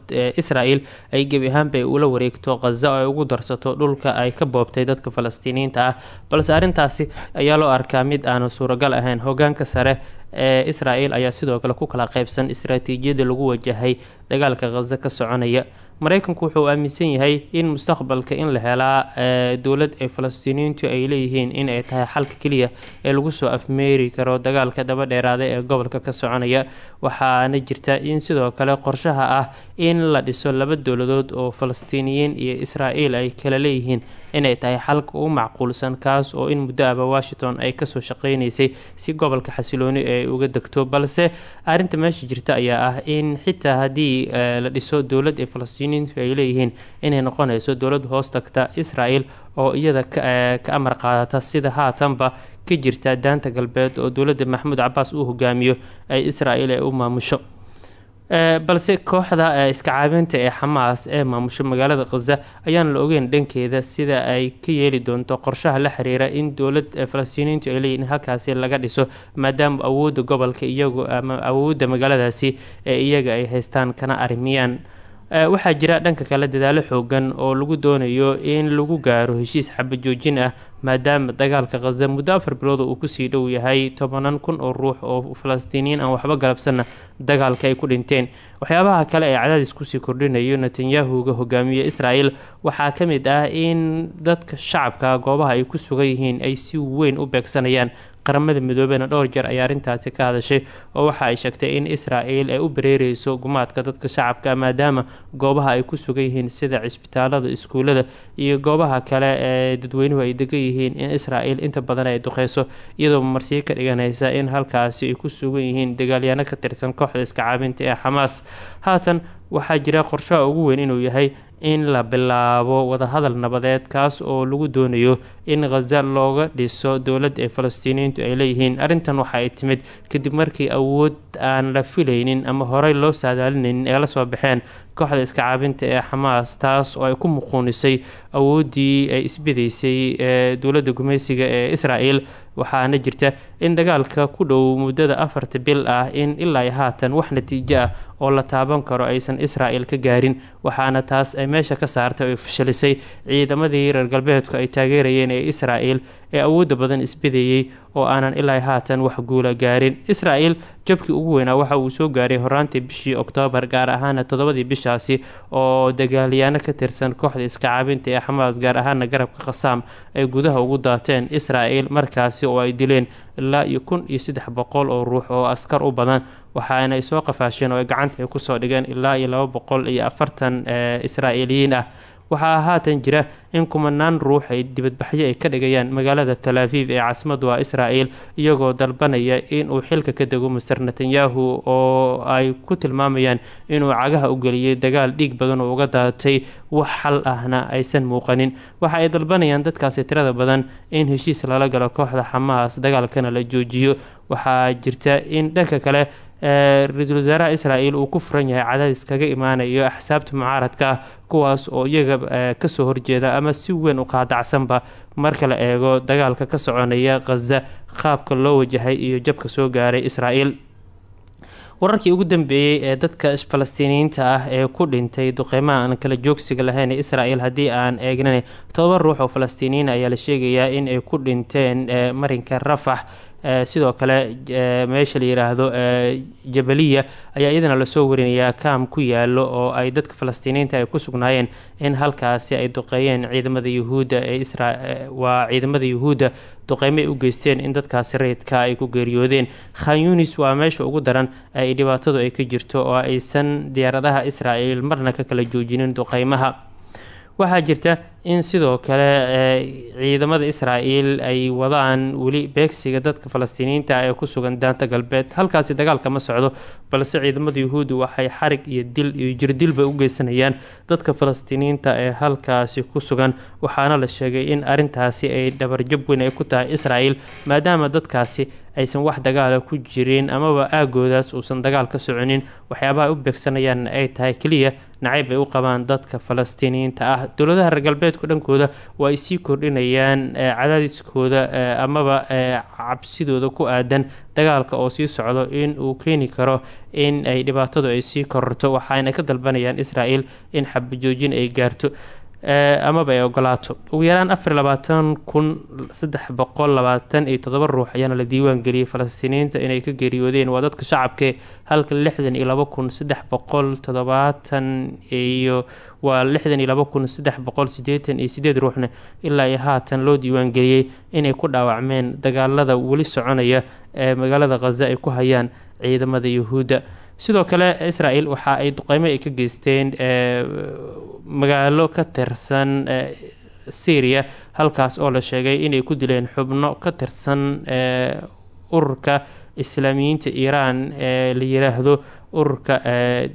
isra-el ay gebi ahaanbay ula wareegto khaza oo ay ugu darsato dhulka ay ka boobtay dadka falastiiniyiinta ah. Balse arrintaasi ayaa loo arkaa mid aanu suuragal ahayn. Hogaanka sare ee isra-el ayaa sidoo kale ku kala qeybsan istaraatiijiyada lagu wajahay dagaalka khaza ka soconaya. Mareykanku wuxuu aaminsan yahay in mustaqbalka in la helaa dowlad ay falastiiniyiintu ay leeyihiin in ay tahay xalka keliya ee lagu soo afmeeri karo dagaalka daba dheeraada ee gobolka ka soconaya. Waxaana jirta in sidoo kale qorshaha ah in la dhiso laba dowladood oo falastiiniyiin iyo isra-el ay kala leeyihiin inay tahay xalka u macquulsan kaas oo in muddo aba washington ay ka soo shaqeynaysay si gobolka xasilooni ay uga degto. Balse arinta meesha jirta ayaa ah in xitaa haddii la dhiso dowlad ay falastiiniyiintu ay leeyihiin inay noqonayso dowlad hoos tagta isra-el oo iyada ka amar qaadata sida haatanba ka jirta daanta galbeed oo dowladda maxamuud cabaas uu hogaamiyo ay isra-el ay u maamusho balse kooxda iska caabinta ee xamaas ee maamusho magaalada khaza ayaan la ogeyn dhankeeda sida ay ka yeeli doonto qorshaha la xiriira in dowlad falastiiniyiintu ay leeyihiin halkaasi laga dhiso maadaama awoodda gobolka iyagu ama awoodda magaaladaasi ee iyaga ay haystaan kana arrimiyaan waxaa jira dhanka kale dadaalo xoogan oo lagu doonayo in lagu gaaro heshiis xabajoojin ah maadaama dagaalka khaza muddo afar bilood uu ku sii dhow yahay tobanan kun oo ruux oo falastiiniyiin aan waxba galabsanna dagaalka ay ku dhinteen. Waxyaabaha kale ee cadaadis ku sii kordhinayo netanyahuga hogaamiye israel waxaa ka mid ah in dadka shacabka goobaha ay ku sugan yihiin ay si weyn u beegsanayaan qaramada midoobena dhowr jeer ayaa arrintaasi ka hadashay oo waxa ay sheegtay in isra-el ay u bareereyso gumaadka dadka shacabka maadaama goobaha ay ku sugan yihiin sida cisbitaalada iskuulada iyo goobaha kale ee dadweynuhu ay degan yihiin in isra-el inta badan ay duqeyso iyadoo marsiyo ka dhiganaysa in halkaasi ay ku sugan yihiin dagaalyaano ka tirsan kooxda iska caabinta ee xamaas haatan waxaa jira qorshaha ugu weyn inuu yahay in la bilaabo wadahadal nabadeed kaas oo lagu doonayo in khaza looga dhiso dowlad ee falastiiniyiintu ay leeyihiin. Arrintan waxa ay timid kadib markii awood aan la filaynin ama horey loo saadaalinaynin ee la soo baxeen kooxda iska caabinta ee xamaas taas oo ay ku muquunisay awooddii ay isbidaysay ee dowladda gumeysiga ee isra-el waxaana jirta in dagaalka ku dhow muddada afarta bil ah in ilaa haatan wax natiijo ah oo la taaban karo aysan isra-el ka gaarin. Waxaana taas ay meesha ka saartay oo fashalisay ciidamadii reer galbeedku ay taageerayeen ee isra-el ee awoodda badan isbidayey oo aanan ilaa haatan wax guula gaarin. Isra-el jabkii ugu weynaa waxa uu soo gaaray horaantii bishii oktoobar gaar ahaana toddobadii bishaasi oo dagaalyaano ka tirsan kooxda iska caabinta ee xamaas gaar ahaana garabka khasaam ay gudaha ugu daateen. Isra-el markaasi oo ay dileen ilaa iyo kun iyo saddex boqol oo ruux oo askar u badan waxaana ay soo qafaasheen oo ay gacanta ay ku soo dhigeen ilaa iyo laba boqol iyo afartan israa'iiliyiin ah waxaa haatan jira in kumanaan ruux ay dibadbaxyo ay ka dhigayaan magaalada talaaviv ee caasimadu waa isra-el iyagoo dalbanaya inuu xilka ka dego master netanyahu oo ay ku tilmaamayaan inuu cagaha u geliyey dagaal dhiig badan oo uga daadatay wax xal ahna aysan muuqanin. Waxa ay dalbanayaan dadkaasi tirada badan in heshiis lala galo kooxda xamaas dagaalkana la joojiyo. Waxaa jirta in dhanka kale ra'iisul wasaaraha israel uu ku furan yahay cadaadis kaga imaanayo axsaabta mucaaradka ah kuwaas oo iyaga ka soo horjeeda ama si weyn u qaadacsanba. Marka la eego dagaalka ka soconaya khaza qaabka loo wajahay iyo jabka soo gaaray israel wararkii ugu dambeeyey ee dadka falastiiniyiinta ah ee ku dhintay duqeymaha aan kala joogsiga lahayn israel haddii aan eegnan todoba ruux oo falastiiniyiin ayaa la sheegayaa in ay ku dhinteen marinka rafax sidoo kale meesha la yiraahdo jabaliya ayaa iyadana la soo warinayaa kaam ku yaalo oo ay dadka falastiiniyiinta ay ku sugnaayeen in halkaasi ay duqeeyeen ciidamada yuhuudda ee waa ciidamada yuhuudda. Duqeymo ay u geysteen in dadkaasi rayidka ay ku geeriyoodeen. Khan yunis waa meesha ugu daran ay dhibaatadu ay ka jirto oo aysan diyaaradaha israel marna ka kala joojinin duqeymaha waxaa jirta in sidoo kale ciidamada israael ay wadaan weli beegsiga dadka falastiiniyiinta ee ku sugan daanta galbeed. Halkaasi dagaalka ma socdo balse ciidamada yuhuudda waxay xarig iyo dil iyo jirdilba u geysanayaan dadka falastiiniyiinta ee halkaasi ku sugan. Waxaana la sheegay in arintaasi ay dhabarjab weyn ay ku tahay israel maadaama dadkaasi aysan wax dagaala ku jirin amaba aagoodaas uusan dagaal ka soconin. Waxyaabaha u beegsanayaan ay tahay keliya nacayb ay u qabaan dadka falastiiniyiinta ah. Dowladaha reer galbeedku dhankooda waa ay sii kordhinayaan cadaadiskooda amaba cabsidooda ku aadan dagaalka oo sii socdo in uu keeni karo in ay dhibaatadu ay sii kororto. Waxaana ka dalbanayaan israel in xabajoojin ay gaarto amaba ay ogolaato. Ugu yaraan afar labaatan kun saddex boqol labaatan iyo todoba ruux ayaana la diiwaan geliyey falastiiniyiinta inay ka geeriyoodeen waa dadka shacabke halka lixdan iyo laba kun saddex boqol toddobaatan iyo waa lixdan iyo laba kun saddex boqol sideetan iyo sideed ruuxna ilaa iyo haatan loo diiwaan geliyey inay ku dhaawacmeen dagaalada weli soconaya ee magaalada khaza ay ku hayaan ciidamada yuhuudda sidoo kale israel waxa ay duqeymo ay ka geysteen magaalo ka tirsan syria halkaas oo la sheegay inay ku dileen xubno ka tirsan ururka islaamiyiinta iiraan ee la yiraahdo ururka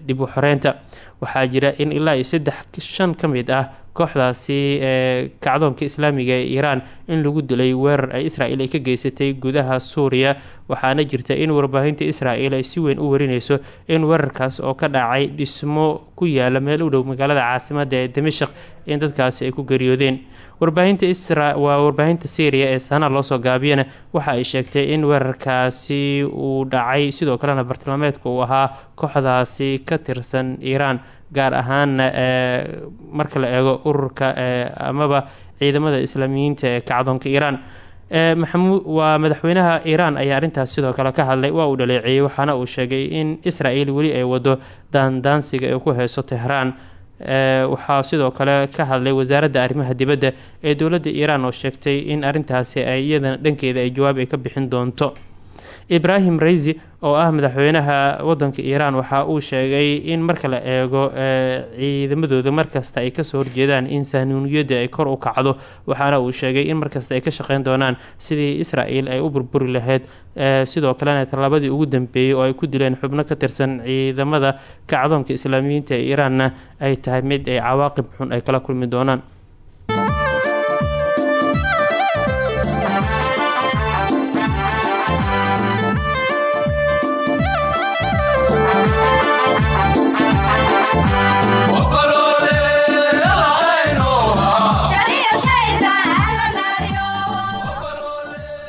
dib u xoreynta. Waxaa jira in ilaa iyo saddex shan ka mid ah kooxdaasi ee kacdoonka islaamiga ee iiraan in lagu dilay weerar ay israel ay ka geysatay gudaha suuriya. Waxaana jirta in warbaahinta israel ay si weyn u warineyso in weerarkaas oo ka dhacay dhismo ku yaalla meel u dhow magaalada caasimada ee dimashaq in dadkaasi ay ku geriyoodeen warbaahinta waa warbaahinta syriya ee sana loosoo gaabiyana waxa ay sheegtay in weerarkaasi uu dhacay sidoo kalena bartilmaameedka uu ahaa kooxdaasi ka tirsan iiraan gaar ahaana marka la eego ururka amaba ciidamada islaamiyiinta ee kacdoonka iiraan. Maxamud waa madaxweynaha iiraan ayaa arrintaas sidoo kale ka hadlay waa uu dhaleeceeyey waxaana uu sheegay in israel weli ay wado daandaansiga ay ku heyso tehraan waxaa sidoo kale ka hadlay wasaaradda arrimaha dibadda ee dowladda iiraan oo sheegtay in arrintaasi ay iyadana dhankeeda ay jawaab ay ka bixin doonto ibrahim raysi oo ah madaxweynaha wadanka iiraan waxa uu sheegay in marka la eego ciidamadooda markasta ay ka soo horjeedaan in sahnuuniyadda ay kor u kacdo. Waxaana uu sheegay in markasta ay ka shaqeyn doonaan sidii israel ay u burburi lahayd. Sidoo kalena tallaabadii ugu dambeeyey oo ay ku dileen xubno ka tirsan ciidamada kacdoonka islaamiyiinta ee iiraanna ay tahay mid ay cawaaqib xun ay kala kulmi doonaan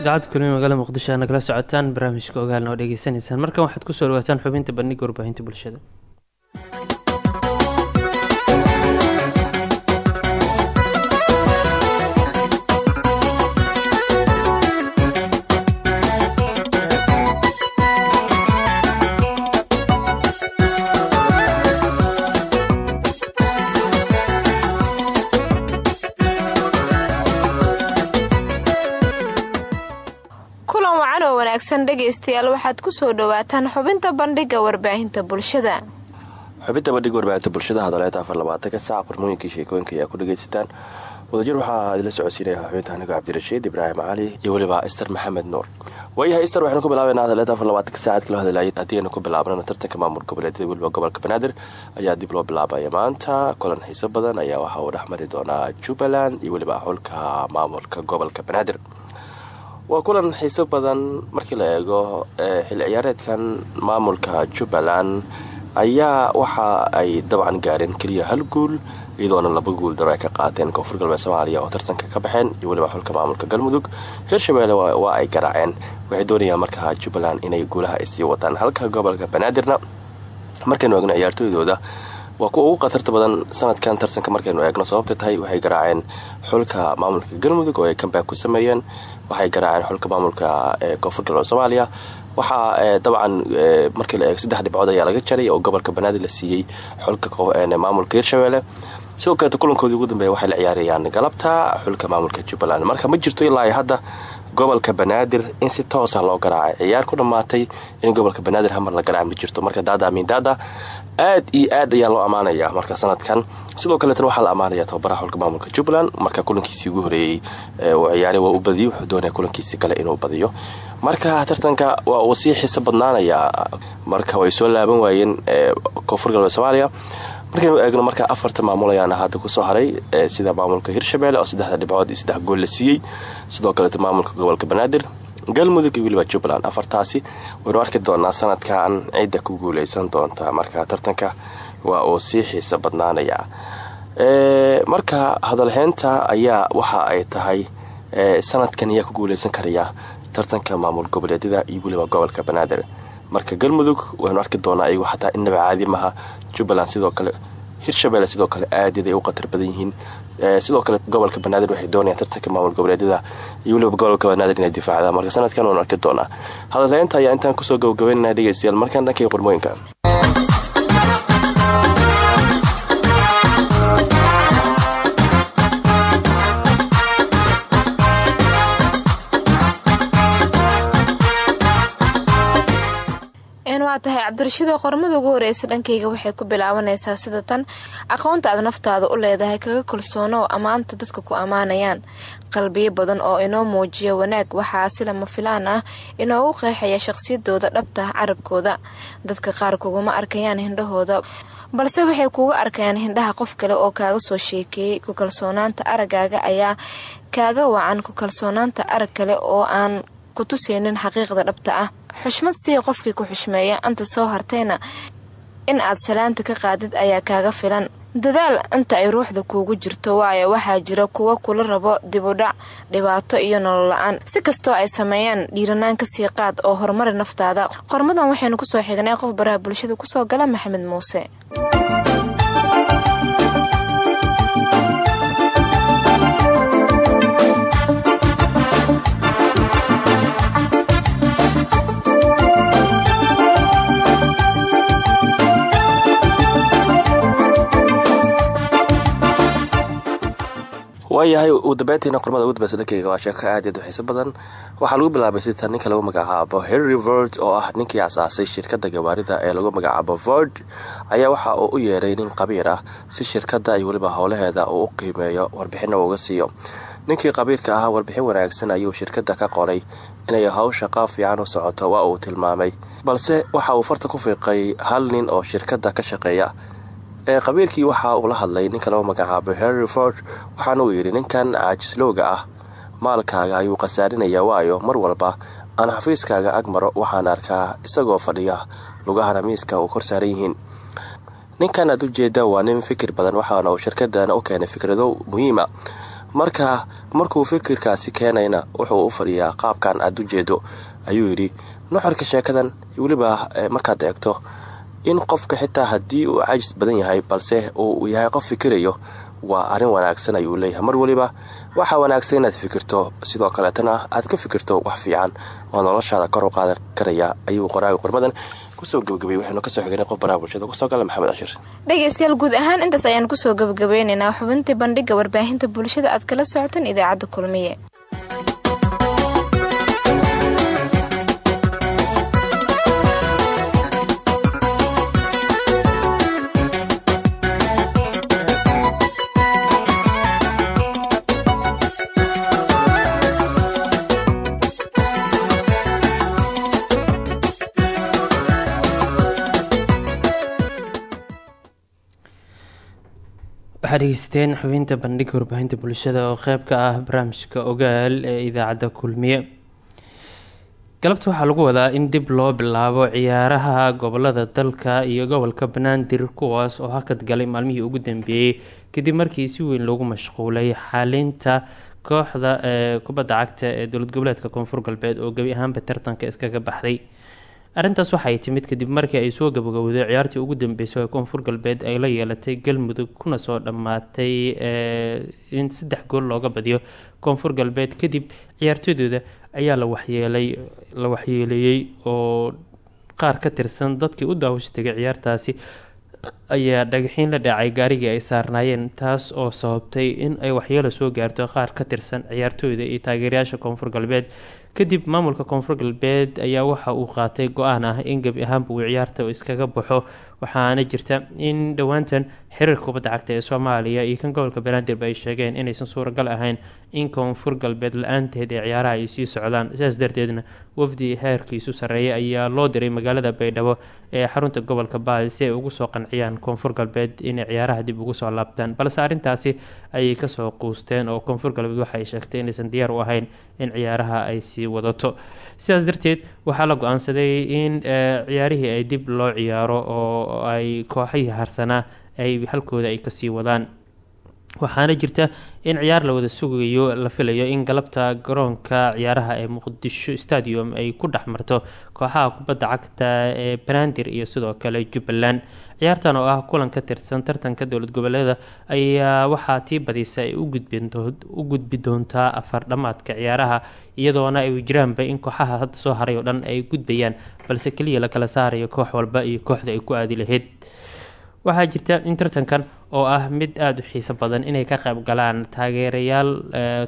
idaacadda kulmiye magaalada muqdisho aa nagala socotaan barnaamijka ogaalna oo dhegeysanaysaan markan waxaad ku soo dhawaataan xubinta bandhiga warbaahinta bulshada dhegeystayaal waxaad ku soo dhawaataan xubinta bandhiga warbaahinta bulshada. Xubinta bandhiga warbaahinta bulshada hadaleeta afar labaatanka saac qormooyinkii sheekooyinka ayaa ku dhagaysataan wadajir waxaa idila socodsiinaya xubinta anigo cabdirashiid ibraahim cali iyo weliba ister maxamed nuur waayahay ister waxaynu ku bilaabayna hadaleeta afar labaatanka saacad kala hadlaayay haddiiaynu ku bilaabnana tartanka maamul goboleedyada weliba gobolka banaadir ayaa dib loo bilaabaya maanta. Kulan xiiso badan ayaa waxa uu dhexmari doonaa jubbaland iyo weliba xulka maamulka gobolka banaadir waa kulan xiiso badan markii la eego xilli ciyaareedkan maamulka jubbaland ayaa waxa ay dabcan gaareen keliya hal guul iyadoona laba guul daro ay ka qaateen koonfur galbeed soomaaliya oo tartanka ka baxeen iyo weliba xulka maamulka galmudug. Hirshabeelle waa ay garaaceen. Waxay doonayaan markaa jubbaland inay guulaha ay sii wataan halka gobolka banaadirna markaynu eegno ciyaartooydooda waa kuwa ugu khatarta badan sanadkan tartanka markaynu eegno sababta tahay waxay garaaceen xulka maamulka galmudug oo ay kambaak ku sameeyeen. Waxay garaaceen xulka maamulka ee koonfur galbeed soomaaliya waxaa dabcan markii la eego saddex dhibcood ayaa laga jaray oo gobolka banaadir la siiyey xulka maamulka hirshabeelle. Sidoo kaleeta kulankoodii ugu dambeeya waxay la ciyaarayaan galabta xulka maamulka jubbaland. Marka ma jirto ilaa hadda gobolka banaadir in si toosa loo garaacay. Ciyaar ku dhammaatay in gobolka banaadir hamar la garaac ma jirto. Marka daada amin daada aad iyo aad ayaa loo ammaanaya marka sanadkan. Sidoo kaleetana waxaa la ammaanaya tababaraha xulka maamulka jubbaland marka kulankiisii ugu horeeyey uu ciyaare waa u badiyo wuxuu doonaya kulankiisii kale inuu badiyo. Marka tartanka waa uu sii xiso badnaanayaa marka way soo laaban waayeen koonfur galbeed soomaaliya. Markaynu eegno marka afarta maamul ayaana hadda ku soo haray sida maamulka hirshabelle oo saddexda dhibcood iyo saddex gool la siiyey. Sidoo kaleeta maamulka gobolka banaadir galmudug iyo weliba jubbaland afartaasi. Waynu arki doonaa sanadkan cidda ku guuleysan doonta. Marka tartanka waa uu sii xiiso badnaanayaa marka hadalheynta ayaa waxa ay tahay sanadkan ayaa ku guuleysan karaya. Tartanka maamul goboleedyada iyo weliba gobolka banaadir. Marka galmudug waynu arki doonaa iyagu xataa inaba caadi maha jubbaland sidoo kale hirshabelle sidoo kale aadid ay u khatar badan yihiin. Sidoo kale gobolka banaadir waxay doonayaan tartanka maamul goboleedyada. Iyo weliba gobolka banaadir inay difaacdaan marka sanadkan waynu arki doonaa. Hadalheynta ayaa intaan ku soo gabagabeynana dhegeystayaal. Markaan dhankay qormooyinka tahay cabdirashiidoo qormada ugu horeysa dhankayga waxay ku bilaabanaysaa sida tan aqoonta aad naftaada u leedahay kaga kalsoono oo ammaanta dadka ku ammaanayaan qalbiyo badan oo inoo muujiya wanaag waxaa si lama filaan ah inoogu qeexaya shaqsiyadooda dhabta carabkooda. Dadka qaar kuguma arkayaan hindhahooda balse waxay kuga arkayaan hindhaha qof kale oo kaaga soo sheekeeyey ku kalsoonaanta araggaaga ayaa kaaga wacan. Ku kalsoonaanta arag kale oo aan ku tuseynin xaqiiqda dhabta ah. Xushmad sii qofkii ku xushmeeya anta soo hartayna in aad salaanta ka qaadid ayaa kaaga filan. Dadaal inta ay ruuxda kuugu jirto waayo waxaa jira kuwa kula rabo dibudhac dhibaato iyo nolol la'aan. Si kastoo ay sameeyaan dhiiranaan ka sii qaad oo horumari naftaada. Qormadan waxaynu ku soo xignay qof baraha bulshada ku soo gala maxamed muuse waayahay uu dambeyntiina qormada ugu dambeysa waa sheeko aad aad u badan. Waxaa lagu bilaabay sita ninka lagu magacaabo henry vord oo ah ninkii asaasay shirkadda gawaarida ee lagu magacaabo vord ayaa waxa uu u yeeray nin qabiir ah si shirkadda iyo weliba howlaheeda uu u qiimeeyo warbixina uga siiyo. Ninkii qabiirka ahaa warbixin wanaagsan ayuu shirkadda ka qoray inay hawsha qaab fiican u socoto waa uu tilmaamay. Balse waxa uu farta ku fiiqay hal nin oo shirkadda ka shaqeeya. ee qabiilkii waxa uu la hadlay ninka lagu magacaabo henry ford waxaana uu yidhi ninkan caajislowga ah. Maalkaaga ayuu khasaarinayaa waayo mar walba aan xafiiskaaga ag maro waxaan arkaa isagoo fadhiya lugahana miiska uu kor saaran yihiin. Ninkan aad u jeeda waa nin fikir badan waxaana uu shirkadana u keenay fikrado muhiima. Marka markuu fikirkaasi keenayna wuxuu u fadhiyaa qaabkan aad u jeedo ayuu yidhi. Nuxurka sheekadan weliba markaad eegto in qofka xitaa haddii uu cajis badan yahay balse uu yahay qof fikirayo waa arrin wanaagsan ayuu leeyahay. Mar weliba waxaa wanaagsan inaad fikirto sidoo kaleetana aad ka fikirto wax fiican oo noloshaada kor u qaadan karaya ayuu qoraaga qormadan ku soo gabagabay. Waxaynu ka soo xignay qof baraha bulshada ku soo gala maxamed cashir. Dhegeystayaal guud ahaan intaas ayaan ku soo gabagabeynaynaa xubintii bandhiga warbaahinta bulshada aad kala socotaan idaacadda kulmiye waxaad dhegeysteen xubinta bandhiga warbaahinta bulshada oo qeyb ka ah barnaamijka ogaal ee idaacadda kulmiye. Galabta waxaa lagu wadaa in dib loo bilaabo ciyaaraha gobollada dalka iyo gobolka banaadir kuwaas oo hakad galay maalmihii ugu dambeeyey kadib markii si weyn loogu mashquulay xalinta kooxda ee kubadda cagta ee dowlad goboleedka koonfur galbeed oo gebi ahaanba tartanka iskaga baxday arrintaas waxay timid kadib markii ay soo gabagowday ciyaartii ugu dambeysay ee koonfur galbeed ay la yeelatay galmudug kuna soo dhammaatay in saddex gool looga badiyo koonfur galbeed. Kadib ciyaartooydooda ayaa la waxyeelay la waxyeeleeyey oo qaar ka tirsan dadkii u daawasha tegay ciyaartaasi ayaa dhagaxiin la dhacay gaarigii ay saarnaayeen taas oo sababtay in ay waxyeelo soo gaarto. Qaar ka tirsan ciyaartooyda iyo taageerayaasha koonfur galbeed kadib maamulka koonfur galbeed ayaa waxa uu qaatay go'aan ah in gebi ahaanba uu ciyaarta iskaga baxo waxaana jirta in dhowaantan xiriirka kubadda cagta ee soomaaliya iyo kan gobolka banaadirba ay sheegeen inaysan suuragal ahayn in koonfur galbeed la'aanteed ee ciyaaraha ay sii socdaan. Sidaas darteedna wafdi heerkiisu sarreeya ayaa loo diray magaalada baydhabo ee xarunta gobolka baay si ay ugu soo qanciyaan koonfur galbeed inay ciyaaraha dib ugu soo laabtaan. Balse arrintaasi ayay ka soo quusteen oo koonfur galbeed waxa ay sheegtay inaysan diyaar u ahayn in ciyaaraha ay sii wadato. Sidaas darteed waxaa la go'aansaday in ciyaarihii ay dib loo ciyaaro oo ay kooxihii harsanaa ay halkooda ay ka sii wadaan. Waxaana jirta in ciyaar la wada sugayo la filayo in galabta garoonka ciyaaraha ee muqdisho stadium ay ku dhex marto kooxaha kubadda cagta ee banaadir iyo sidoo kale jubbaland ciyaartan oo ah kulan ka tirsan tartanka dowlad goboleeda ayaa waxaa tii badisa ay u gudbi doontaa afar dhammaadka ciyaaraha iyadoona ay jiraanba in kooxaha hadda soo haray oo dhan ay gudbayaan balse keliya la kala saarayo koox walba iyo kooxda ay ku aadi lahayd. Waxaa jirta in tartankan oo ah mid aada u xiiso badan inay ka qayb galaan taageerayaal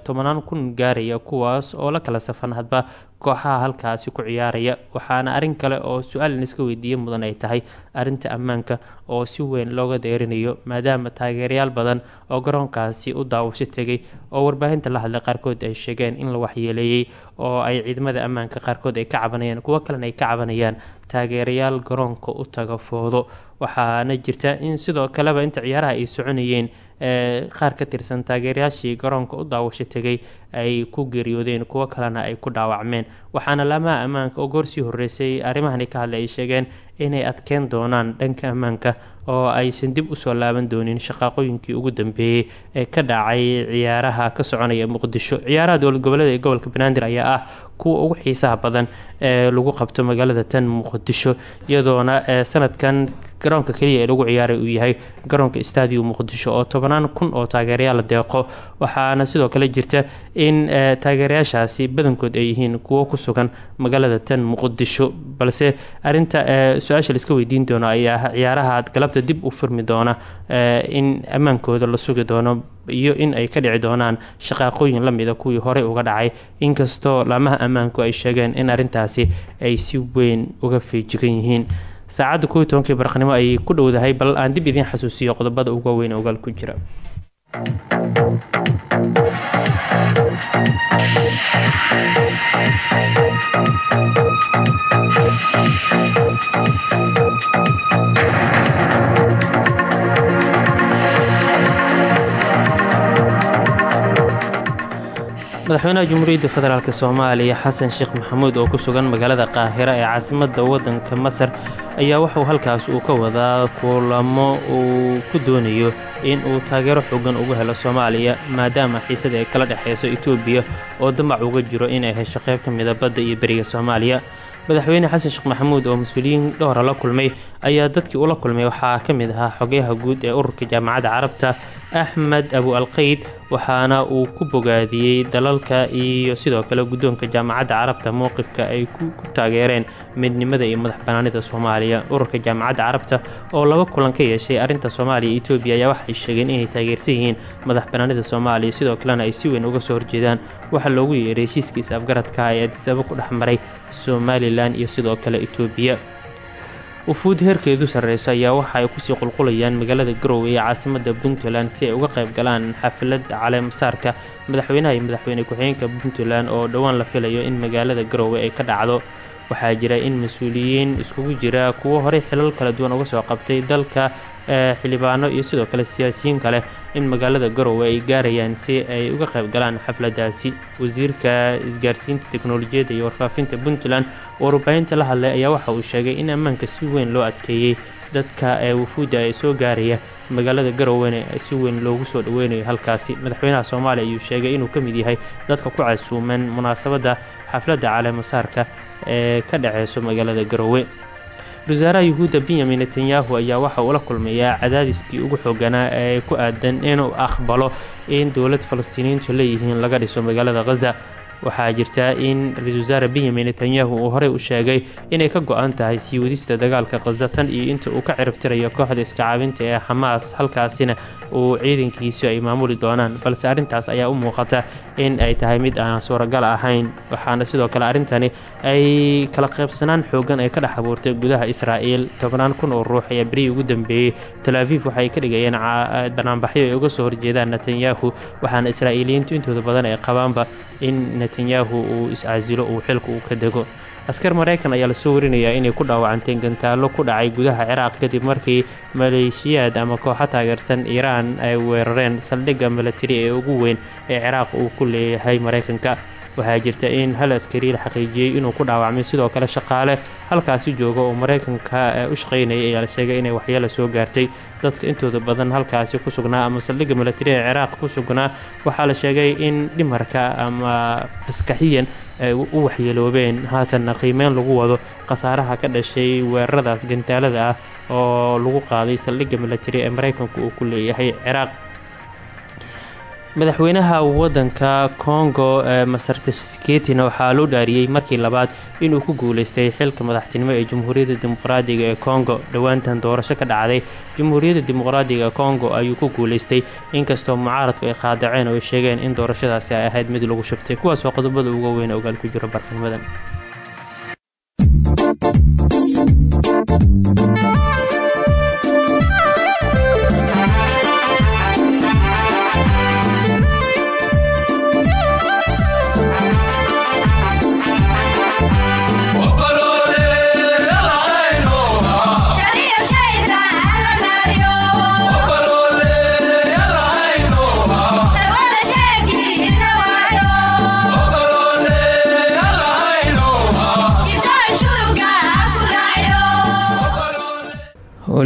tobanaan kun gaaraya kuwaas oo la kala safan hadba kooxaha halkaasi ku ciyaaraya. Waxaana arrin kale oo su'aal iska weydiiye mudan ay tahay arrinta ammaanka oo si weyn looga deerinayo maadaama taageerayaal badan oo garoonkaasi u daawasho tegay oo warbaahinta la hadlay qaarkood ay sheegeen in la waxyeeleeyey oo ay ciidamada ammaanka qaarkood ay ka cabanayaan kuwo kalena ay ka cabanayaan taageerayaal garoonka u taga foodo waxaana jirta in sidoo kaleba inta ciyaaraha ay soconayeen qaar ka tirsan taageerayaashii garoonka u daawasho tegay ay ku geeriyoodeen kuwo kalena ay ku dhaawacmeen. Waxaana laamaha ammaanka oo goorsii horeysay arrimahani ka hadlay ay sheegeen inay adkeen doonaan dhanka ammaanka oo aysan dib u soo laaban doonin shaqaaqooyinkii ugu dambeeyey ee ka dhacay ciyaaraha ka soconaya muqdisho. Ciyaaraha dowlad goboleeda ee gobolka banaadir ayaa ah kuwa ugu xiisaha badan ee lagu qabto magaalada tan muqdisho iyadoona sanadkan garoonka keliya ee lagu ciyaaray uu yahay garoonka stadium muqdisho oo tobanaan kun oo taageerayaal deeqo. Waxaana sidoo kale jirta in taageerayaashaasi badankood ay yihiin kuwo ku sugan magaalada tan muqdisho. Balse arinta su'aasha laiska weydiin doono ayaa ciyaaraha galabta dib u furmi doona in ammaankooda la sugi doono iyo in ay ka dhici doonaan shaqaaqooyin lamida kuwii horey uga dhacay. Inkastoo laamaha ammaanku ay sheegeen in arintaasi ay si weyn uga feejigan yihiin saacadda kow tobankii baraqnimo ayay ku dhowdahay bal aan dib idiin xasuusiyo qodobada ugu waaweyn ogaal ku jira madaxweynaha jamhuuriyadda federaalk soomaaliya xasan sheekh maxamuud oo ku sugan magaalada qaahira ee caasimadda waddanka masar ayaa waxauu halkaas uu ka wadaa kulamo uu ku doonayo in uu taageero xoogan uga helo soomaaliya maadaama xiisada ay kala dhexayso etoobiya oo damac uga jiro inay hesho qayb ka mida badda iyo beriga soomaaliya. Madaxweyne xasan sheekh maxamuud oo mas'uuliyiin dhowra la kulmay ayaa dadkii ula kulmay. Waxaa ka mid ahaa xogayaha guud ee ururka jaamacadda carabta axmed abu alqeyd waxaana uu ku bogaadiyey dalalka iyo sidoo kale guddoonka jaamacadda carabta mowqifka ay ku taageereen midnimada iyo madax banaanida soomaaliya. Ururka jaamacadda carabta oo laba kulan ka yeeshay arrinta soomaaliya iyo etoobiya ayaa waxay sheegeen inay taageersan yihiin madax banaanida soomaaliya. Sidoo kalena ay si weyn uga soo horjeedaan waxaa loogu yeeray heshiiskiisa afgaradka ee adisaba ku dhex maray somalilan iyo sidoo kale etoobiya wufuud heerkeedu sarreysa ayaa waxa ay ku sii qulqulayaan magaalada garowe ee caasimadda puntland si ay uga qayb galaan xafladda caleemasaarka madaxweynaha iyo madaxweyne ku-xigeenka puntland oo dhowaan la filayo in magaalada garowe ay ka dhacdo. Waxaa jira in mas'uuliyiin iskugu jira kuwo horey xilal kala duwan uga soo qabtay dalka xildhibaano iyo sidoo kale siyaasiyiin kale in magaalada garowe ay gaarayaan si ay uga qayb galaan xafladdaasi wasiirka isgaarsiinta teknolojiyadda iyo warfaafinta puntland oo warbaahinta la hadlay ayaa waxa uu sheegay in ammaanka si weyn loo adkeeyey dadka ee wufuudda ee soo gaaraya magaalada garowena si weyn loogu soo dhaweynayo halkaasi. Madaxweynaha soomaaliya ayuu sheegay inuu ka mid yahay dadka ku casuuman munaasabadda xafladda caleemasaarka ee ka dhaceyso magaalada garowe wasaaraha yuhuudda benyamin netanyahu ayaa waxa uu la kulmayaa cadaadiskii ugu xooganaa ee ku aadan inuu aqbalo in dowlad falastiiniyiintu leeyihiin laga dhiso magaalada khaza waxaa jirta in ra'iisul wasaare benyamin netanyahu uu horey u sheegay inay ka go-an tahay sii wadista dagaalka khaza tan iyo inta uu ka ciribtirayo kooxda iska caabinta ee xamaas halkaasina uu ciidankiisu ay maamuli doonaan. Balse arrintaas ayaa u muuqata in ay tahay mid aan suuragal ahayn. Waxaana sidoo kale arrintani ay kala qaybsanaan xoogan ay ka dhex abuurtay gudaha israa'iil. Tobnaan kun oo ruux ayaa berihii ugu dambeeyey talaafiif waxay ka dhigayeen banaanbaxyo ay uga soo horjeedaan netanyahu waxaana israa'iiliyiintu intooda badan ay qabaanba in netanyahu uu is-casilo uu xilka uu ka dego. Askar maraykan ayaa la soo warinayaa inay ku dhaawacanteen gantaallo ku dhacay gudaha ciraaq kadib markii maleeshiyaad ama kooxo taageersan iiraan ay weerareen saldhigga milatari ee ugu weyn ee ciraaq uu ku leeyahay maraykanka. Waxaa jirta in hal askari la xaqiijiyey inuu ku dhaawacmay sidoo kale shaqaale halkaasi jooga oo maraykanka u shaqaynayay ayaa la sheegay inay waxyeelo soo gaartay dadka intooda badan halkaasi ku sugnaa ama saldhigga ee ciraaq ku sugnaa. Waxaa la sheegay in dhimarka ama maskaxiyan ay u waxyeeloobeen. Haatanna qiimeyn lagu wado khasaaraha ka dhashay weeraradaas gantaalada ah oo lagu qaaday saldhigga milatari ee maraykanku uu ku leeyahay ciraaq madaxweynaha wadanka kongo ee masartesketina waxaa loo dhaariyey markii labaad inuu ku guuleystay xilka madaxtinimo ee jamhuuriyadda dimuqraadiga ee kongo dhowaantan doorasho ka dhacday jamhuuriyadda dimuqraadiga ee kongo ayuu ku guuleystay. Inkastoo mucaaradku ay qaadaceen oo ay sheegeen in doorashadaasi ay ahayd mid lagu shubtay kuwaas waa qodobada uga weyn ogaal ku jiro barxanimadan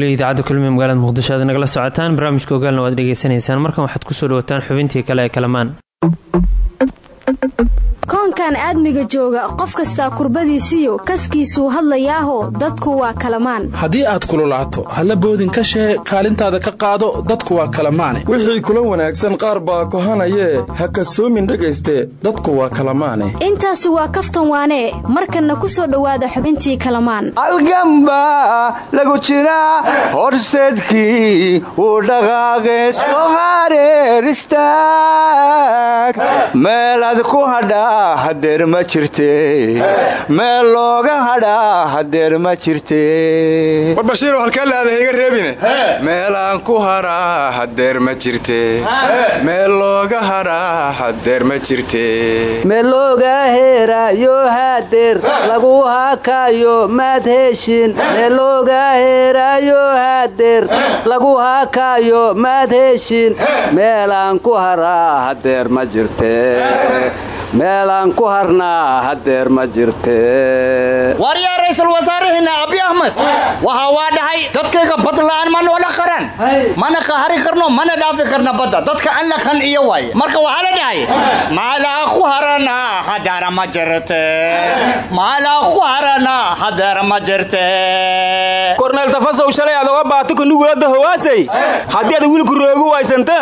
weli idaacadda kulmiye magaalada muqdisho aad nagala socotaan barnaamijka ogaalna waad dhegeysanaysaan markan waxaad ku soo dhawataan xubintii kale ee kalamaan koonkan aadmiga jooga qof kastaa kurbadiisiyo kaskiisuu hadlayaaho dadku waa kalamaan. Haddii aad kululaato halla boodin ka shee kaalintaada ka qaado dadku waa kalamaane. Wixii kula wanaagsan qaar baa kohanayee ha kasoomin dhegayste dadku waa kalamaane. Intaasi waa kaftan waanee markanna ku soo dhowaada xubintii kalamaan. Algamba lagu jiraa horseedkii uu dhaqaaqe soo hareer istaag. Meelaad ku hadhaa hadeer ma jirte. Meel looga hadhaa hadeer ma jirte. War bashiirow halkaa laada iga reebine. Meelaan ku haraa hadeer ma jirte. Meel looga hadhaa hadeer ma jirte. Meel looga heeraayo hadeer lagu haakaayo maad heeshin meel looga heeraayo hadeer lagu haakaayo maad heeshin meelaan ku haraa hadeer ma jirte meelaan ku harnaa hadeer ma jirte. Waryaa ra'iisul wasaaraheenna abi axmed waxa waa dhahay dadkayga badla'aan ma noola qaran. Mana qahari karno mana dhaafi karna badda. Dadka an la qanciyo waaye marka waxaa la dhahay maalaa ku harana hadeera ma jirte. Maalaa ku harana hadeera ma jirte. Korneel tafasow shalay adoga baatuka nugulada hawaasay. Haddii ad wiilku roogu waysanta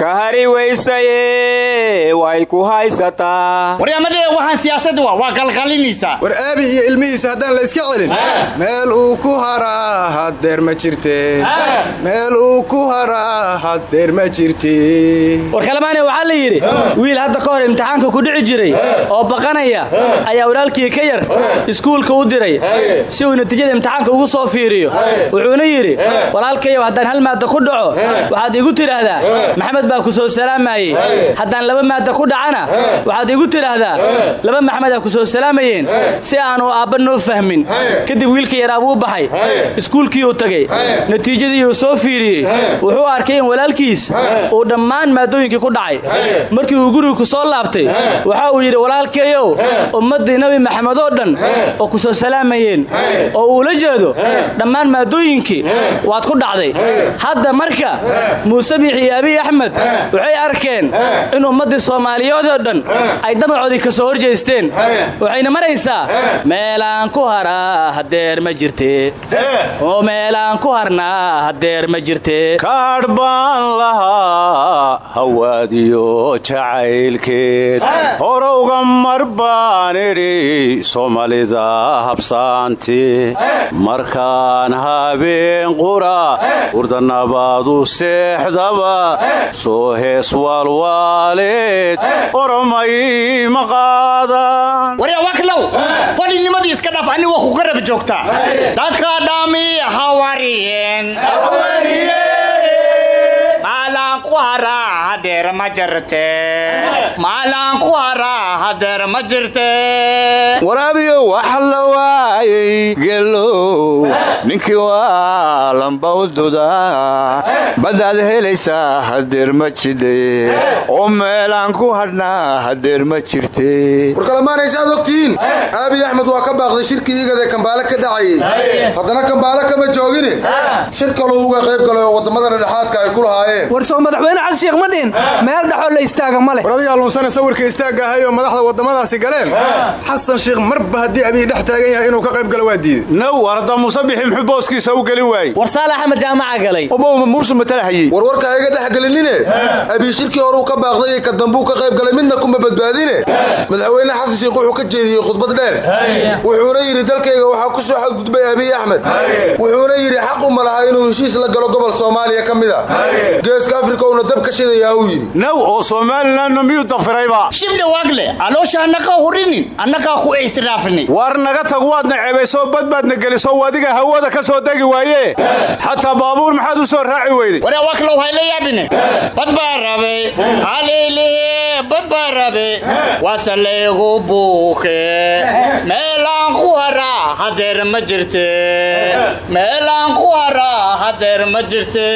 ka hari weysaye way ku haysataa waryamadhee waxaan siyaasad waa waa qalqalinaysaa war aabi iyo ilmihiisa haddaan la iska celin. Meel uu ku haraa hadeer ma jirte. Meel uu ku haraa hadeer ma jirte. War kalamaane waxaa la yidhi wiil hadda ka hor imtixaanka ku dhici jiray oo baqanaya ayaa walaalkii ka yar iskuulka u diray. Si uu natiijada imtixaanka ugu soo fiiriyo wuxuuna yidhi walaalkayow haddaan hal maadda ku dhaco waxaad igu tidhaahdaa maxamed baa ku soo salaamayey haddaan laba maadda ku dhacana waxaad igu tidhaahdaa laba maxmedaa ku soo salaamayeen. Si aanu aabba noo fahmin. Kadib wiilka yaraa buu baxay. Iskuulkii uu tegey natiijadii uu soo fiiriyey. Wuxuu arkay in walaalkiis uu dhammaan maadooyinkii ku dhacay. Markii uu guriga ku soo laabtay waxa uu yidhi walaalkayow ummaddii nebi maxamed oo dhan oo ku soo salaamayeen oo uula jeedo dhammaan maadooyinkii waad ku dhacday. Hadda marka muuse biix iyo abiy axmed waxay arkeen in ummaddii soomaaliyeed oo dhan ay damacoodii ka soo horjeesteen. Waxayna maraysaa meelaan ku haraa hadeer ma jirte. Oo meelaan ku harnaa hadeer ma jirte. Kaadh baan lahaa hawaadiyo jacaylkeed. Horowga mar baan idhi soomaalida habsaanti. Markaan habeen qura urdanabaadu seexdaba. Soo hees waalwaaleed oromay ma qaadan warya waklow fadhinimadii iska dhaaf ani waa ku garab joogtaa dadka dhami hawariyeen maalaan ku haraa hadeer ma jirte maalaan ku haraa hadeer ma jirte waraabiyo waxa la waayay gelow ninkii waa lambawduda badaad helaysaa hadeer ma jidhe oo meelaan ku hadhnaa hadeer ma jirte warkalamaanaysaad ogtihiin aabiy axmed waa ka baaqday shirkii igade kambaale ka dhacayey haddana kambaale kama joogine shir kaluu uga qayb galay oo waddamada dhexaadka ay ku lahaayeen. War soo madaxweyne xasan sheekh ma dhihin meel dhexoo la istaaga ma leh. War adigaa sawirka istaagga ahay oo madaxda waddamadaasi galeen. Xasan sheekh marba haddii abiy dhex taagan yahay inuu ka qayb galo waa diiday now warda musabixi muxuu booskiisa u gelin waayey? War axmed jaamaca galay. Ubowma muusu matalahayey warwarka hayga dhex gelinine? Abiy shirkii horuu ka baaqday ka dambuu ka qayb galay midna kuma badbaadine? Madaxweyne xasan sheekh wuxuu ka jeediyey khudbad dheer. Wuxuuna yidhi dalkayga waxaa ku soo xadgudbay abiy axmed. Wuxuuna yidhi xaq uma laha inuu heshiis la galo gobol soomaaliya ka mid a geeska afrika uuna dab ka shidayaa uu yidhi now oo somalilanna miyuu dafirayba? Shibdha waagle aloosha annagaa hurinin annagaa ku ixtiraafnay war naga tag waadna ceebayso badbaadna geliso adiga hawada ka soo degi waaye. Xataa baabuur maxaad u soo raaci weyday warya waklow hayla yaabine. Bad baa rabe haliilihe bad baa rabe. Waase laygu buuke. Meelaan ku haraa hadeer ma jirte. Meelaan ku haraa hadeer ma jirte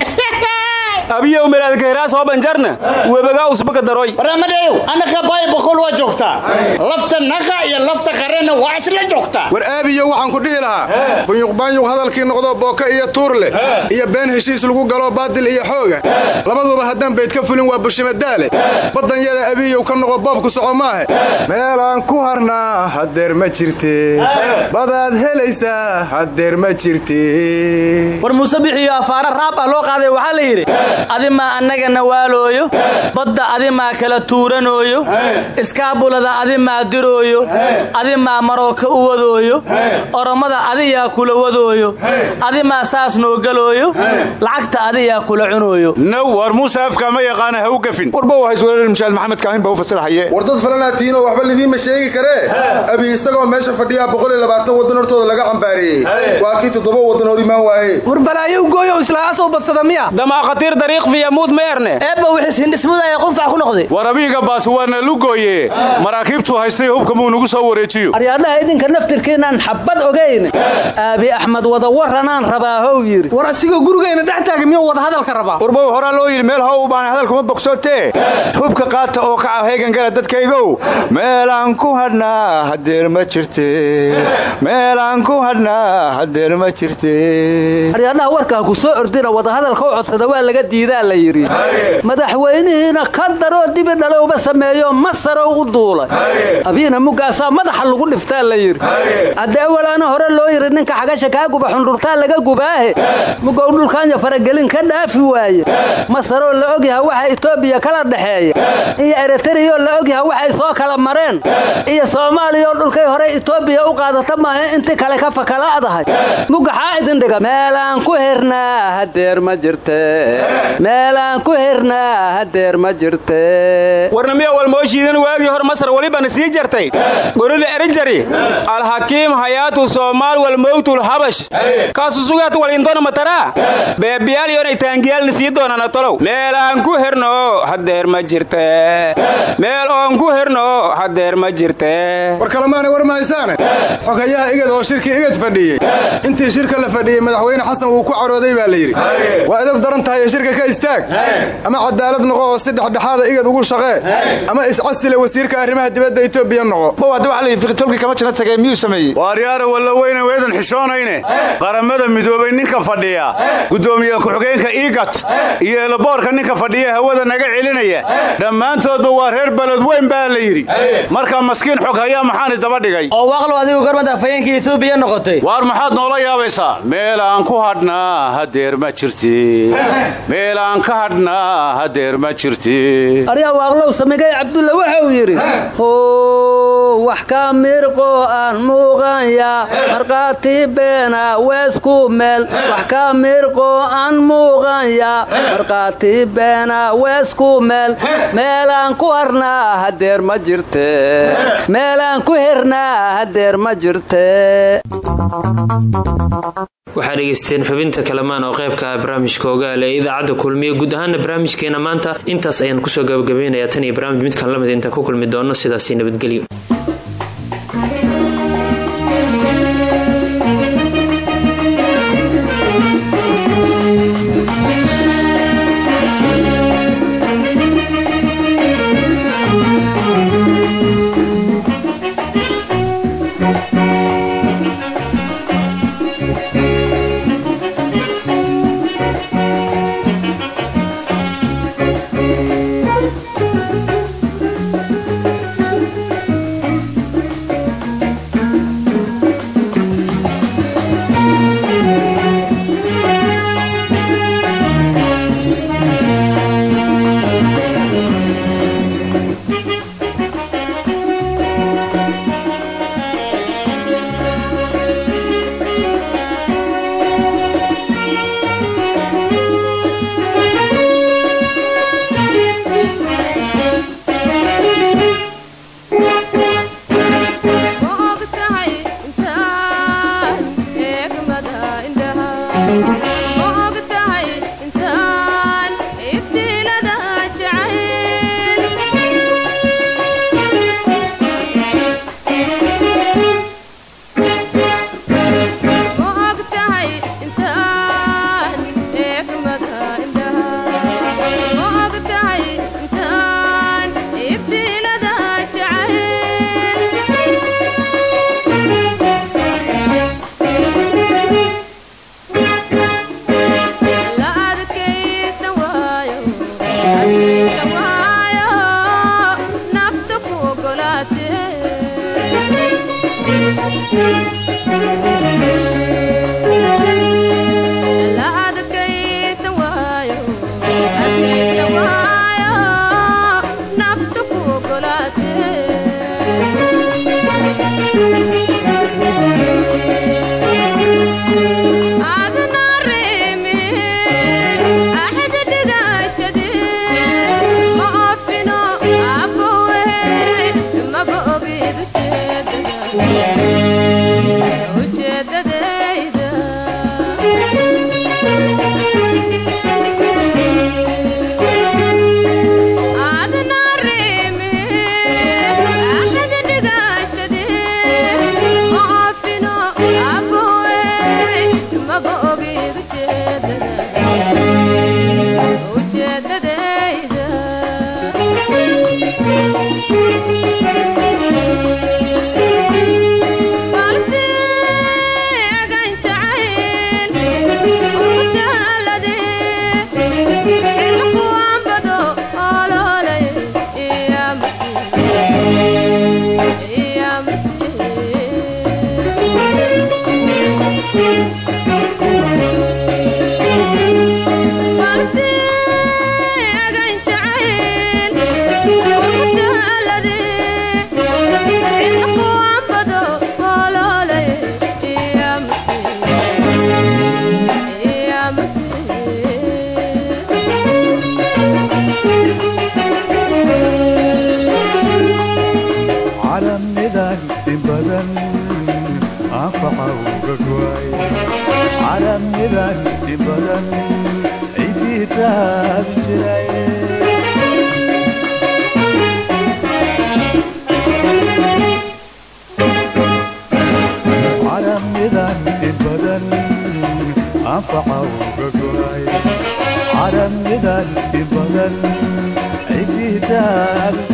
abiyow melaadkahiraas oo banjarna webagaa usbaka daroy waramadeeyow annaka baay boqol waa joogtaa lafta naqa iyo lafta qarena waa isla joogtaa war aabiyo waxaan ku dhihi lahaa bunyuqbaanyuq hadalkii noqdo booka iyo tuur leh iyo been heshiis lagu galo baadil iyo xooga. Labaduba haddaan bayd ka fulin waa bushimadaale badanyada abiyow ka noqo boobku soco maahe. Meelaan ku harnaa hadeer ma jirte badaad helaysaa hadeer ma jirte war muusebix iyo afaara raab ah loo qaaday waxaa la yidhi adimaa annagana waalooyo badda adimaa kala tuuranooyo iskaabulada adimaa dirooyo adimaa marooka u wadooyo oromada adiyaa kula wadooyo adimaa saas noo galooyo lacagta adiyaa kula cunooyo. Now war muuse afka ma yaqaana ha u gafin. Warba waa isweerar mushaad maxamed kaahin baa u fasirahaye. War dad falanaa tiinoo waxba lidiinma sheegi karee abi isagoo meesha fadhiyaa waddan hortooda laga cambaareeyey waa kii toddoba waddan hor imaan waaye war balaayo ugooyo islaasoo badsada miya war abiiga baas waana lugooye maraakiibtuu haystay hubka muu nagu soo wareejiyo. Aryaadhaha idinka naftirkiinaan xabad ogayn aabi axmed wada waranaan rabaahow yidhi. War asigoo gurigayna dhex taaga miyuu wada hadalka rabaa? Warbow horaa loo yidhi meel how u baana hadalkuma bogsootee. Hubka qaata oo kaca heegangala dadkaygow. Meelaan ku hadhnaa hadeer ma jirte. Meelaan ku hadhnaa hadeer ma jirte. Aryaadhaha warkaa ku soo ordina wadahadalka u codsada waa laga diidaa la yidhi. Madaxweynihiina ka daroo dibi dhalowba sameeyo masarow u duulay. Abiina mugaasaa madaxa lagu dhiftaa la yidhi. Haddee walaana hore loo yidhi ninka xagasha kaa guba xundhurtaa laga gubaahe. Mugow dhulkaanya faragelin ka dhaafi waaye. Masaroo la ogyaha waxa itoobiya kala dhexeeya iyo eritariyo la ogyaha waxay soo kala mareen. Iyo soomaaliyao dhulkay horey itoobiya u qaadata maaha inti kale ka fakala'dahay mugaxaa idin dhiga meelaan ku hirnaa hadeer ma jirte meelaan ku hirnaa hadeer ma jirte warnamiya walmooshiidan waagii hor masar welibana sii jartay gorida erijari alxakiim hayaatu soomaal walmowtul habash. Kaasu sugaat walintona mataraa beebiyaal yonay taangiyaalna sii doonana tolow. Meelaan ku hirno hadeer ma jirte. Meel oon ku hirno hadeer ma jirte. War kalemaana war mahaysaane xogayaha igad oo shirkii igad fadhiyey. Intii shirka la fadhiyey madaxweyne xasan wuu ku carooday baa la yidhi. Waa edab daran tahay xilka ka istaag. Ama cadaalad noqo oo si dhexdhexaada igad ugu shaqee. Ama iscasile wasiirka arrimaha dibadda etoobiya noqo. Waaryaara walla weyne weedan xishoonayne. Qaramada midoobay ninka fadhiya. Gudoomiye ku-xigeenka iigat iyo eelaboorka ninka fadhiya hawada naga celinaya. Dhammaantoodba waa reer beled weyn baa la yidhi. Markaa maskiin xog hayaa maxaani daba dhigay? Oo waaqlow adigu gormada afhayeenka etoobiya noqotay. Waar maxaad noola yaabaysaa? Meel aan ku hadhnaa hadeer ma jirti meel aan ka hadhnaa hadeer ma jirti. Aryaa waaqlow samigay cabdulla waxa uu yidhi how wax ka mirqo aan muuqanya markhaati beena weesku meel. Wax ka mirqo aan muuqanya markhaati beena weesku meel. Meelaan ku harnaa hadeer ma jirte. Meelaan ku hernaa hadeer ma jirte waxaa dhegaysteen xubinta kalamaan oo qaybka ah barnaamijka ogaal ee idaacadda kulmiye guud ahaana barnaamijkeena maanta. Intaas ayaan ku soo gabagabaynayaa tan iyo barnaamij midkan la mid intaan ku kulmi doono sidaasi nabadgelyo دم عيد دم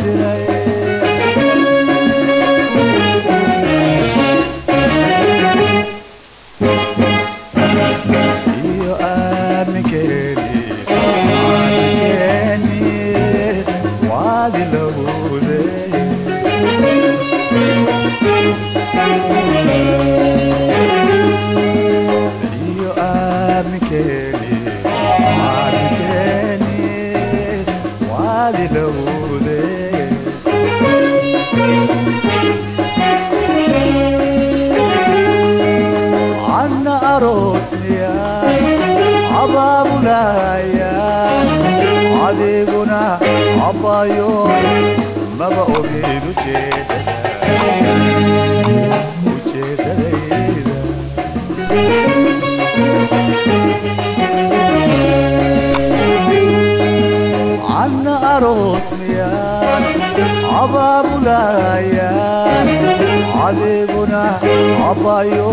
cadeeguna cabbaayo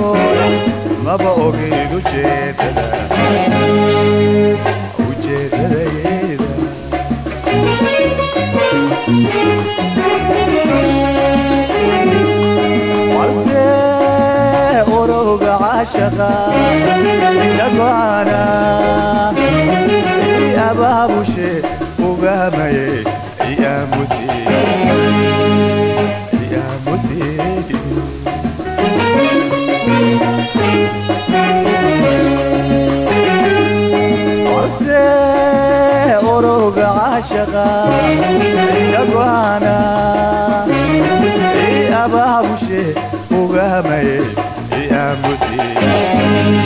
maba ogeyd ujeedada dhagwaana i abaabushe iaamusi balse orowga caashaqa dhagwaana i abaabushe ugamaye iaamusi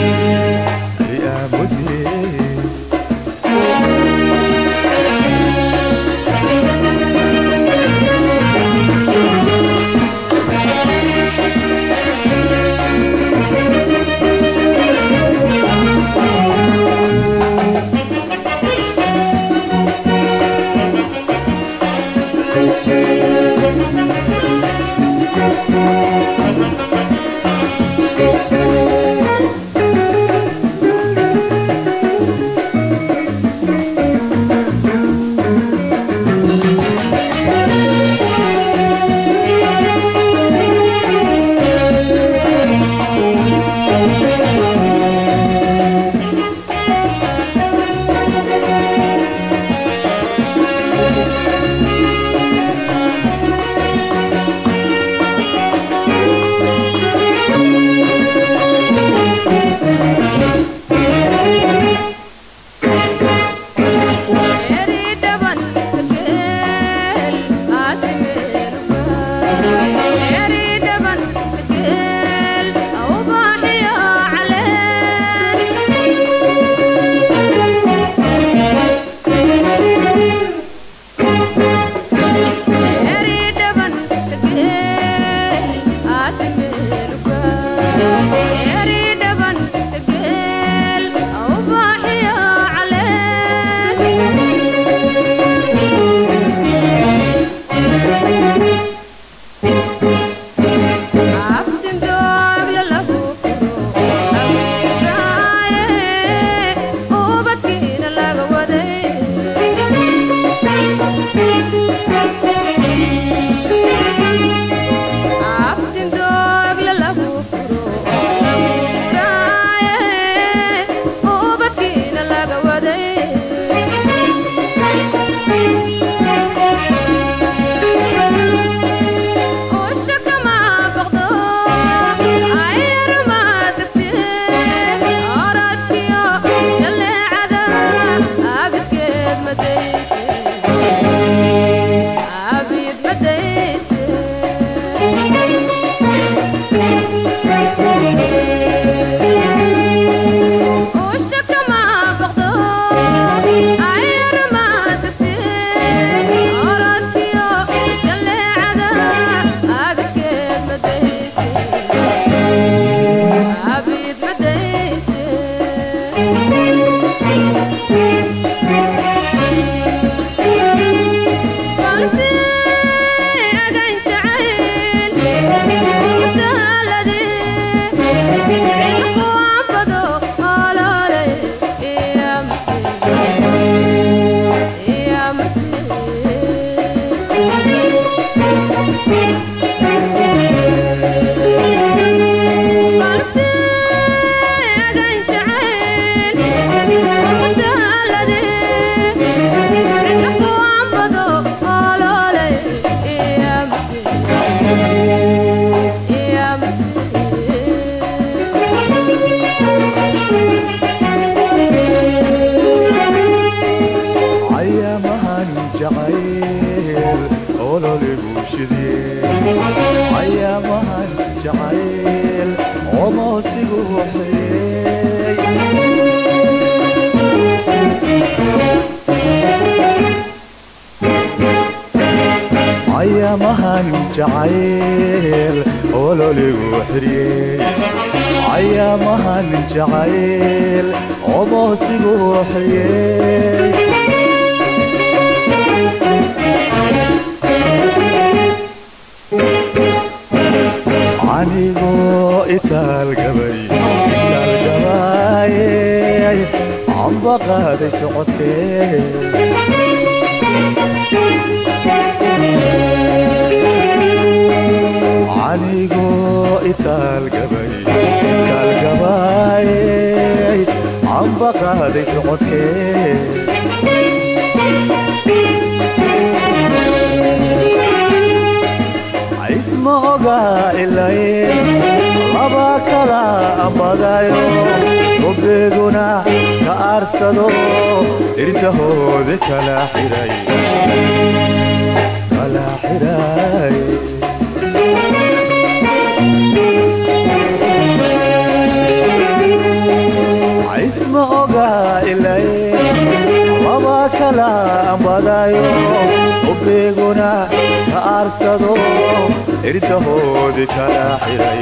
cayaamahan jacayl ololigu xiriyey cayaamahan jacayl oboosigu xiriyey anigoo itaalgabay itaalgabaayey camba qaaday socodkee anigoo itaalgabay itaalgabaayey camba qaaday socodkee isma oga ilayn laba kala ambadayo gobeeguna ka aarsado irdahoodi kala xiray kala xiray isma oga ilayn laba kala ambadayo gobeeguna ka aarsado irdahoodi kala xiray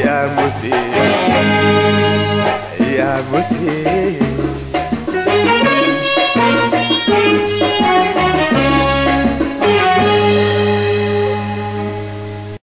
ugaamaye iaamusi iaamusi